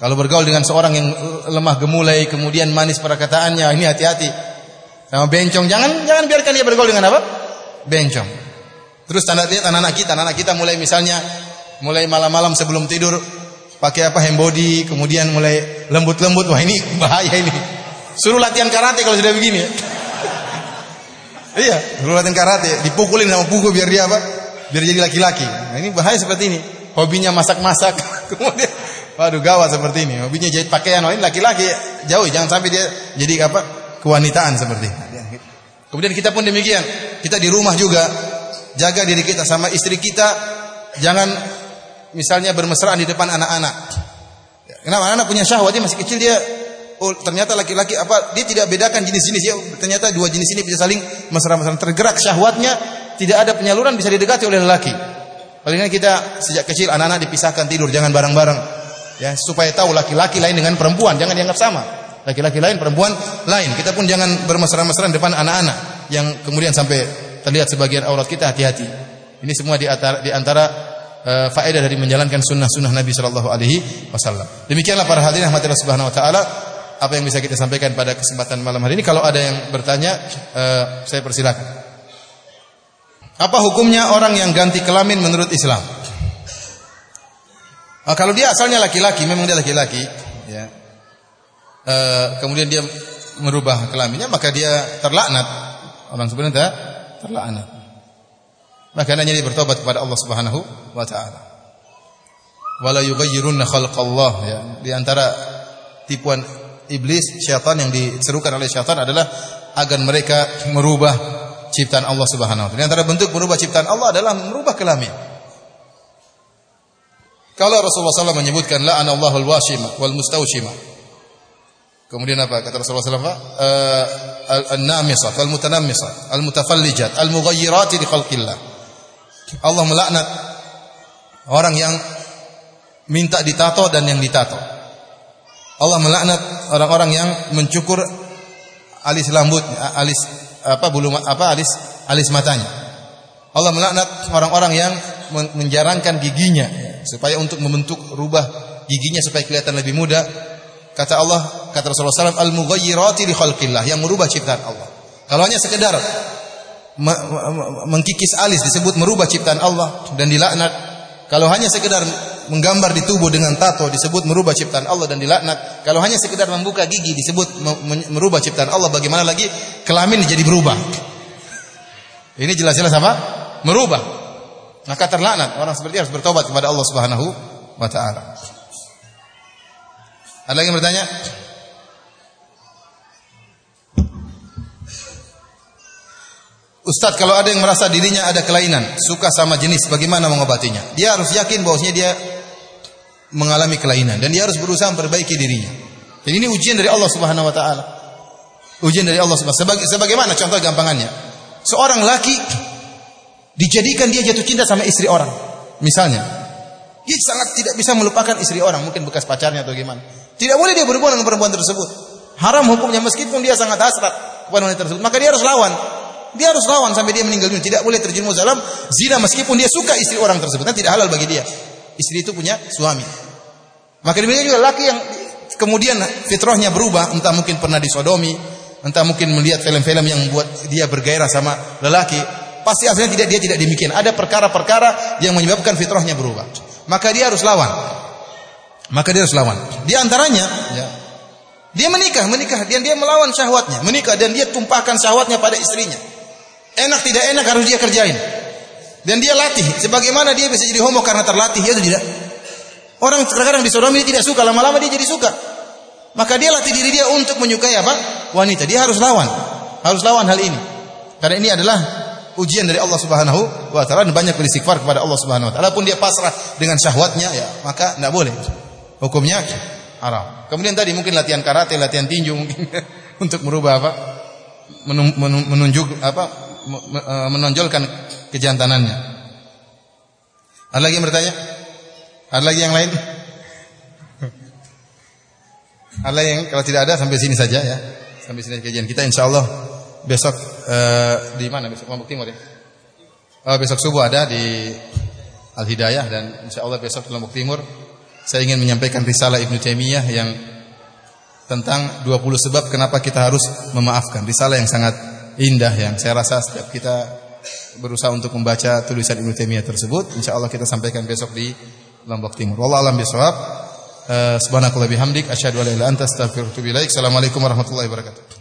Kalau bergaul dengan seorang yang lemah gemulai kemudian manis perkataannya, ini hati-hati. Sama bencong jangan jangan biarkan dia bergaul dengan apa? Bencong. Terus tanda lihat anak-anak kita, anak-anak kita mulai misalnya mulai malam-malam sebelum tidur pakai apa hand body, kemudian mulai lembut-lembut. Wah, ini bahaya ini. Suruh latihan karate kalau sudah begini ya. iya, suruh latihan karate, dipukulin sama pukul biar dia apa? Biar jadi laki-laki. Nah, ini bahaya seperti ini. Hobinya masak-masak, kemudian waduh gawat seperti ini. Hobinya jahit pakaian, oh ini laki-laki jauh jangan sampai dia jadi apa? kewanitaan seperti ini. Kemudian kita pun demikian. Kita di rumah juga jaga diri kita sama istri kita, jangan misalnya bermesraan di depan anak-anak. Kenapa anak-anak punya syahwat dia masih kecil dia oh ternyata laki-laki apa dia tidak bedakan jenis-jenis ya ternyata dua jenis ini bisa saling mesra-mesraan tergerak syahwatnya tidak ada penyaluran bisa didekati oleh lelaki. Palingan kita sejak kecil anak-anak dipisahkan tidur jangan bareng-bareng ya supaya tahu laki-laki lain dengan perempuan jangan dianggap sama. Laki-laki lain perempuan lain. Kita pun jangan bermesra-mesraan depan anak-anak yang kemudian sampai terlihat sebagian aurat kita hati-hati. Ini semua di antara, di antara uh, faedah dari menjalankan sunnah-sunnah Nabi Shallallahu Alaihi Wasallam. Demikianlah para hadirin rahmatillah subhanahu Wa Taala apa yang bisa kita sampaikan pada kesempatan malam hari ini. Kalau ada yang bertanya, uh, saya persilakan. Apa hukumnya orang yang ganti kelamin menurut Islam? Uh, kalau dia asalnya laki-laki, memang dia laki-laki, ya. Uh, kemudian dia merubah kelaminnya, maka dia terlaknat. Orang sebenarnya terlaknat. Maka hanya dia bertobat kepada Allah Subhanahu wa taala. wala yughayyirunna khalqallah ya. Di antara tipuan iblis, syaitan yang diserukan oleh syaitan adalah agar mereka merubah ciptaan Allah Subhanahu wa taala. Antara bentuk merubah ciptaan Allah adalah merubah kelamin. Kalau Rasulullah SAW menyebutkan la'ana Allahul washima wal mustawshima. Kemudian apa kata Rasulullah SAW? Uh, An-namisat wal mutanammisat, al-mutafallijat, al-mughayyirat li khalqillah. Allah melaknat orang yang minta ditato dan yang ditato. Allah melaknat orang-orang yang mencukur alis rambut, alis apa bulu apa alis alis matanya. Allah melaknat orang-orang yang menjarangkan giginya supaya untuk membentuk rubah giginya supaya kelihatan lebih muda. Kata Allah, kata Rasulullah SAW, al-mughayyirati li khalqillah yang merubah ciptaan Allah. Kalau hanya sekedar mengkikis alis disebut merubah ciptaan Allah dan dilaknat. Kalau hanya sekedar menggambar di tubuh dengan tato disebut merubah ciptaan Allah dan dilaknat. Kalau hanya sekedar membuka gigi disebut merubah ciptaan Allah. Bagaimana lagi kelamin jadi berubah? Ini jelas-jelas apa? Merubah. Maka terlaknat orang seperti harus bertobat kepada Allah Subhanahu wa taala. Ada lagi yang bertanya? Ustaz, kalau ada yang merasa dirinya ada kelainan, suka sama jenis, bagaimana mengobatinya? Dia harus yakin bahwasanya dia mengalami kelainan dan dia harus berusaha memperbaiki dirinya. Dan ini ujian dari Allah Subhanahu wa taala. Ujian dari Allah Subhanahu Sebaga, sebagaimana contoh gampangannya. Seorang laki dijadikan dia jatuh cinta sama istri orang. Misalnya, dia sangat tidak bisa melupakan istri orang, mungkin bekas pacarnya atau gimana. Tidak boleh dia berhubungan dengan perempuan tersebut. Haram hukumnya meskipun dia sangat hasrat kepada wanita tersebut, maka dia harus lawan. Dia harus lawan sampai dia meninggal dunia. Tidak boleh terjerumus dalam zina meskipun dia suka istri orang tersebut. Nah, tidak halal bagi dia. Istri itu punya suami. Maka demikian juga laki yang kemudian fitrahnya berubah, entah mungkin pernah disodomi, entah mungkin melihat film-film yang membuat dia bergairah sama lelaki, pasti aslinya tidak dia tidak demikian. Ada perkara-perkara yang menyebabkan fitrahnya berubah. Maka dia harus lawan. Maka dia harus lawan. Di antaranya, ya, dia menikah, menikah dan dia melawan syahwatnya, menikah dan dia tumpahkan syahwatnya pada istrinya. Enak tidak enak harus dia kerjain. Dan dia latih. Sebagaimana dia bisa jadi homo karena terlatih, ya tidak. Orang terkadang disodomi dia tidak suka, lama-lama dia jadi suka. Maka dia latih diri dia untuk menyukai apa? Wanita. Dia harus lawan. Harus lawan hal ini. Karena ini adalah ujian dari Allah Subhanahu wa taala dan banyak beristighfar kepada Allah Subhanahu wa taala. Pun dia pasrah dengan syahwatnya ya, maka tidak boleh. Hukumnya haram. Kemudian tadi mungkin latihan karate, latihan tinju mungkin untuk merubah apa? menunjuk apa? E, menonjolkan kejantanannya. Ada lagi yang bertanya? Ada lagi yang lain? Ada yang kalau tidak ada sampai sini saja ya. Sampai sini kajian kita insya Allah besok uh, di mana besok Lombok Timur ya? Oh, besok subuh ada di Al Hidayah dan insya Allah besok di Lombok Timur saya ingin menyampaikan risalah Ibnu Taimiyah yang tentang 20 sebab kenapa kita harus memaafkan. Risalah yang sangat indah yang saya rasa setiap kita berusaha untuk membaca tulisan Ibnu Taimiyah tersebut, insya Allah kita sampaikan besok di Lombok Timur. Wallahu alam bisawab. Uh, subhanakallah bihamdik asyhadu an la ilaha illa anta astaghfiruka wa atubu. Assalamualaikum warahmatullahi wabarakatuh.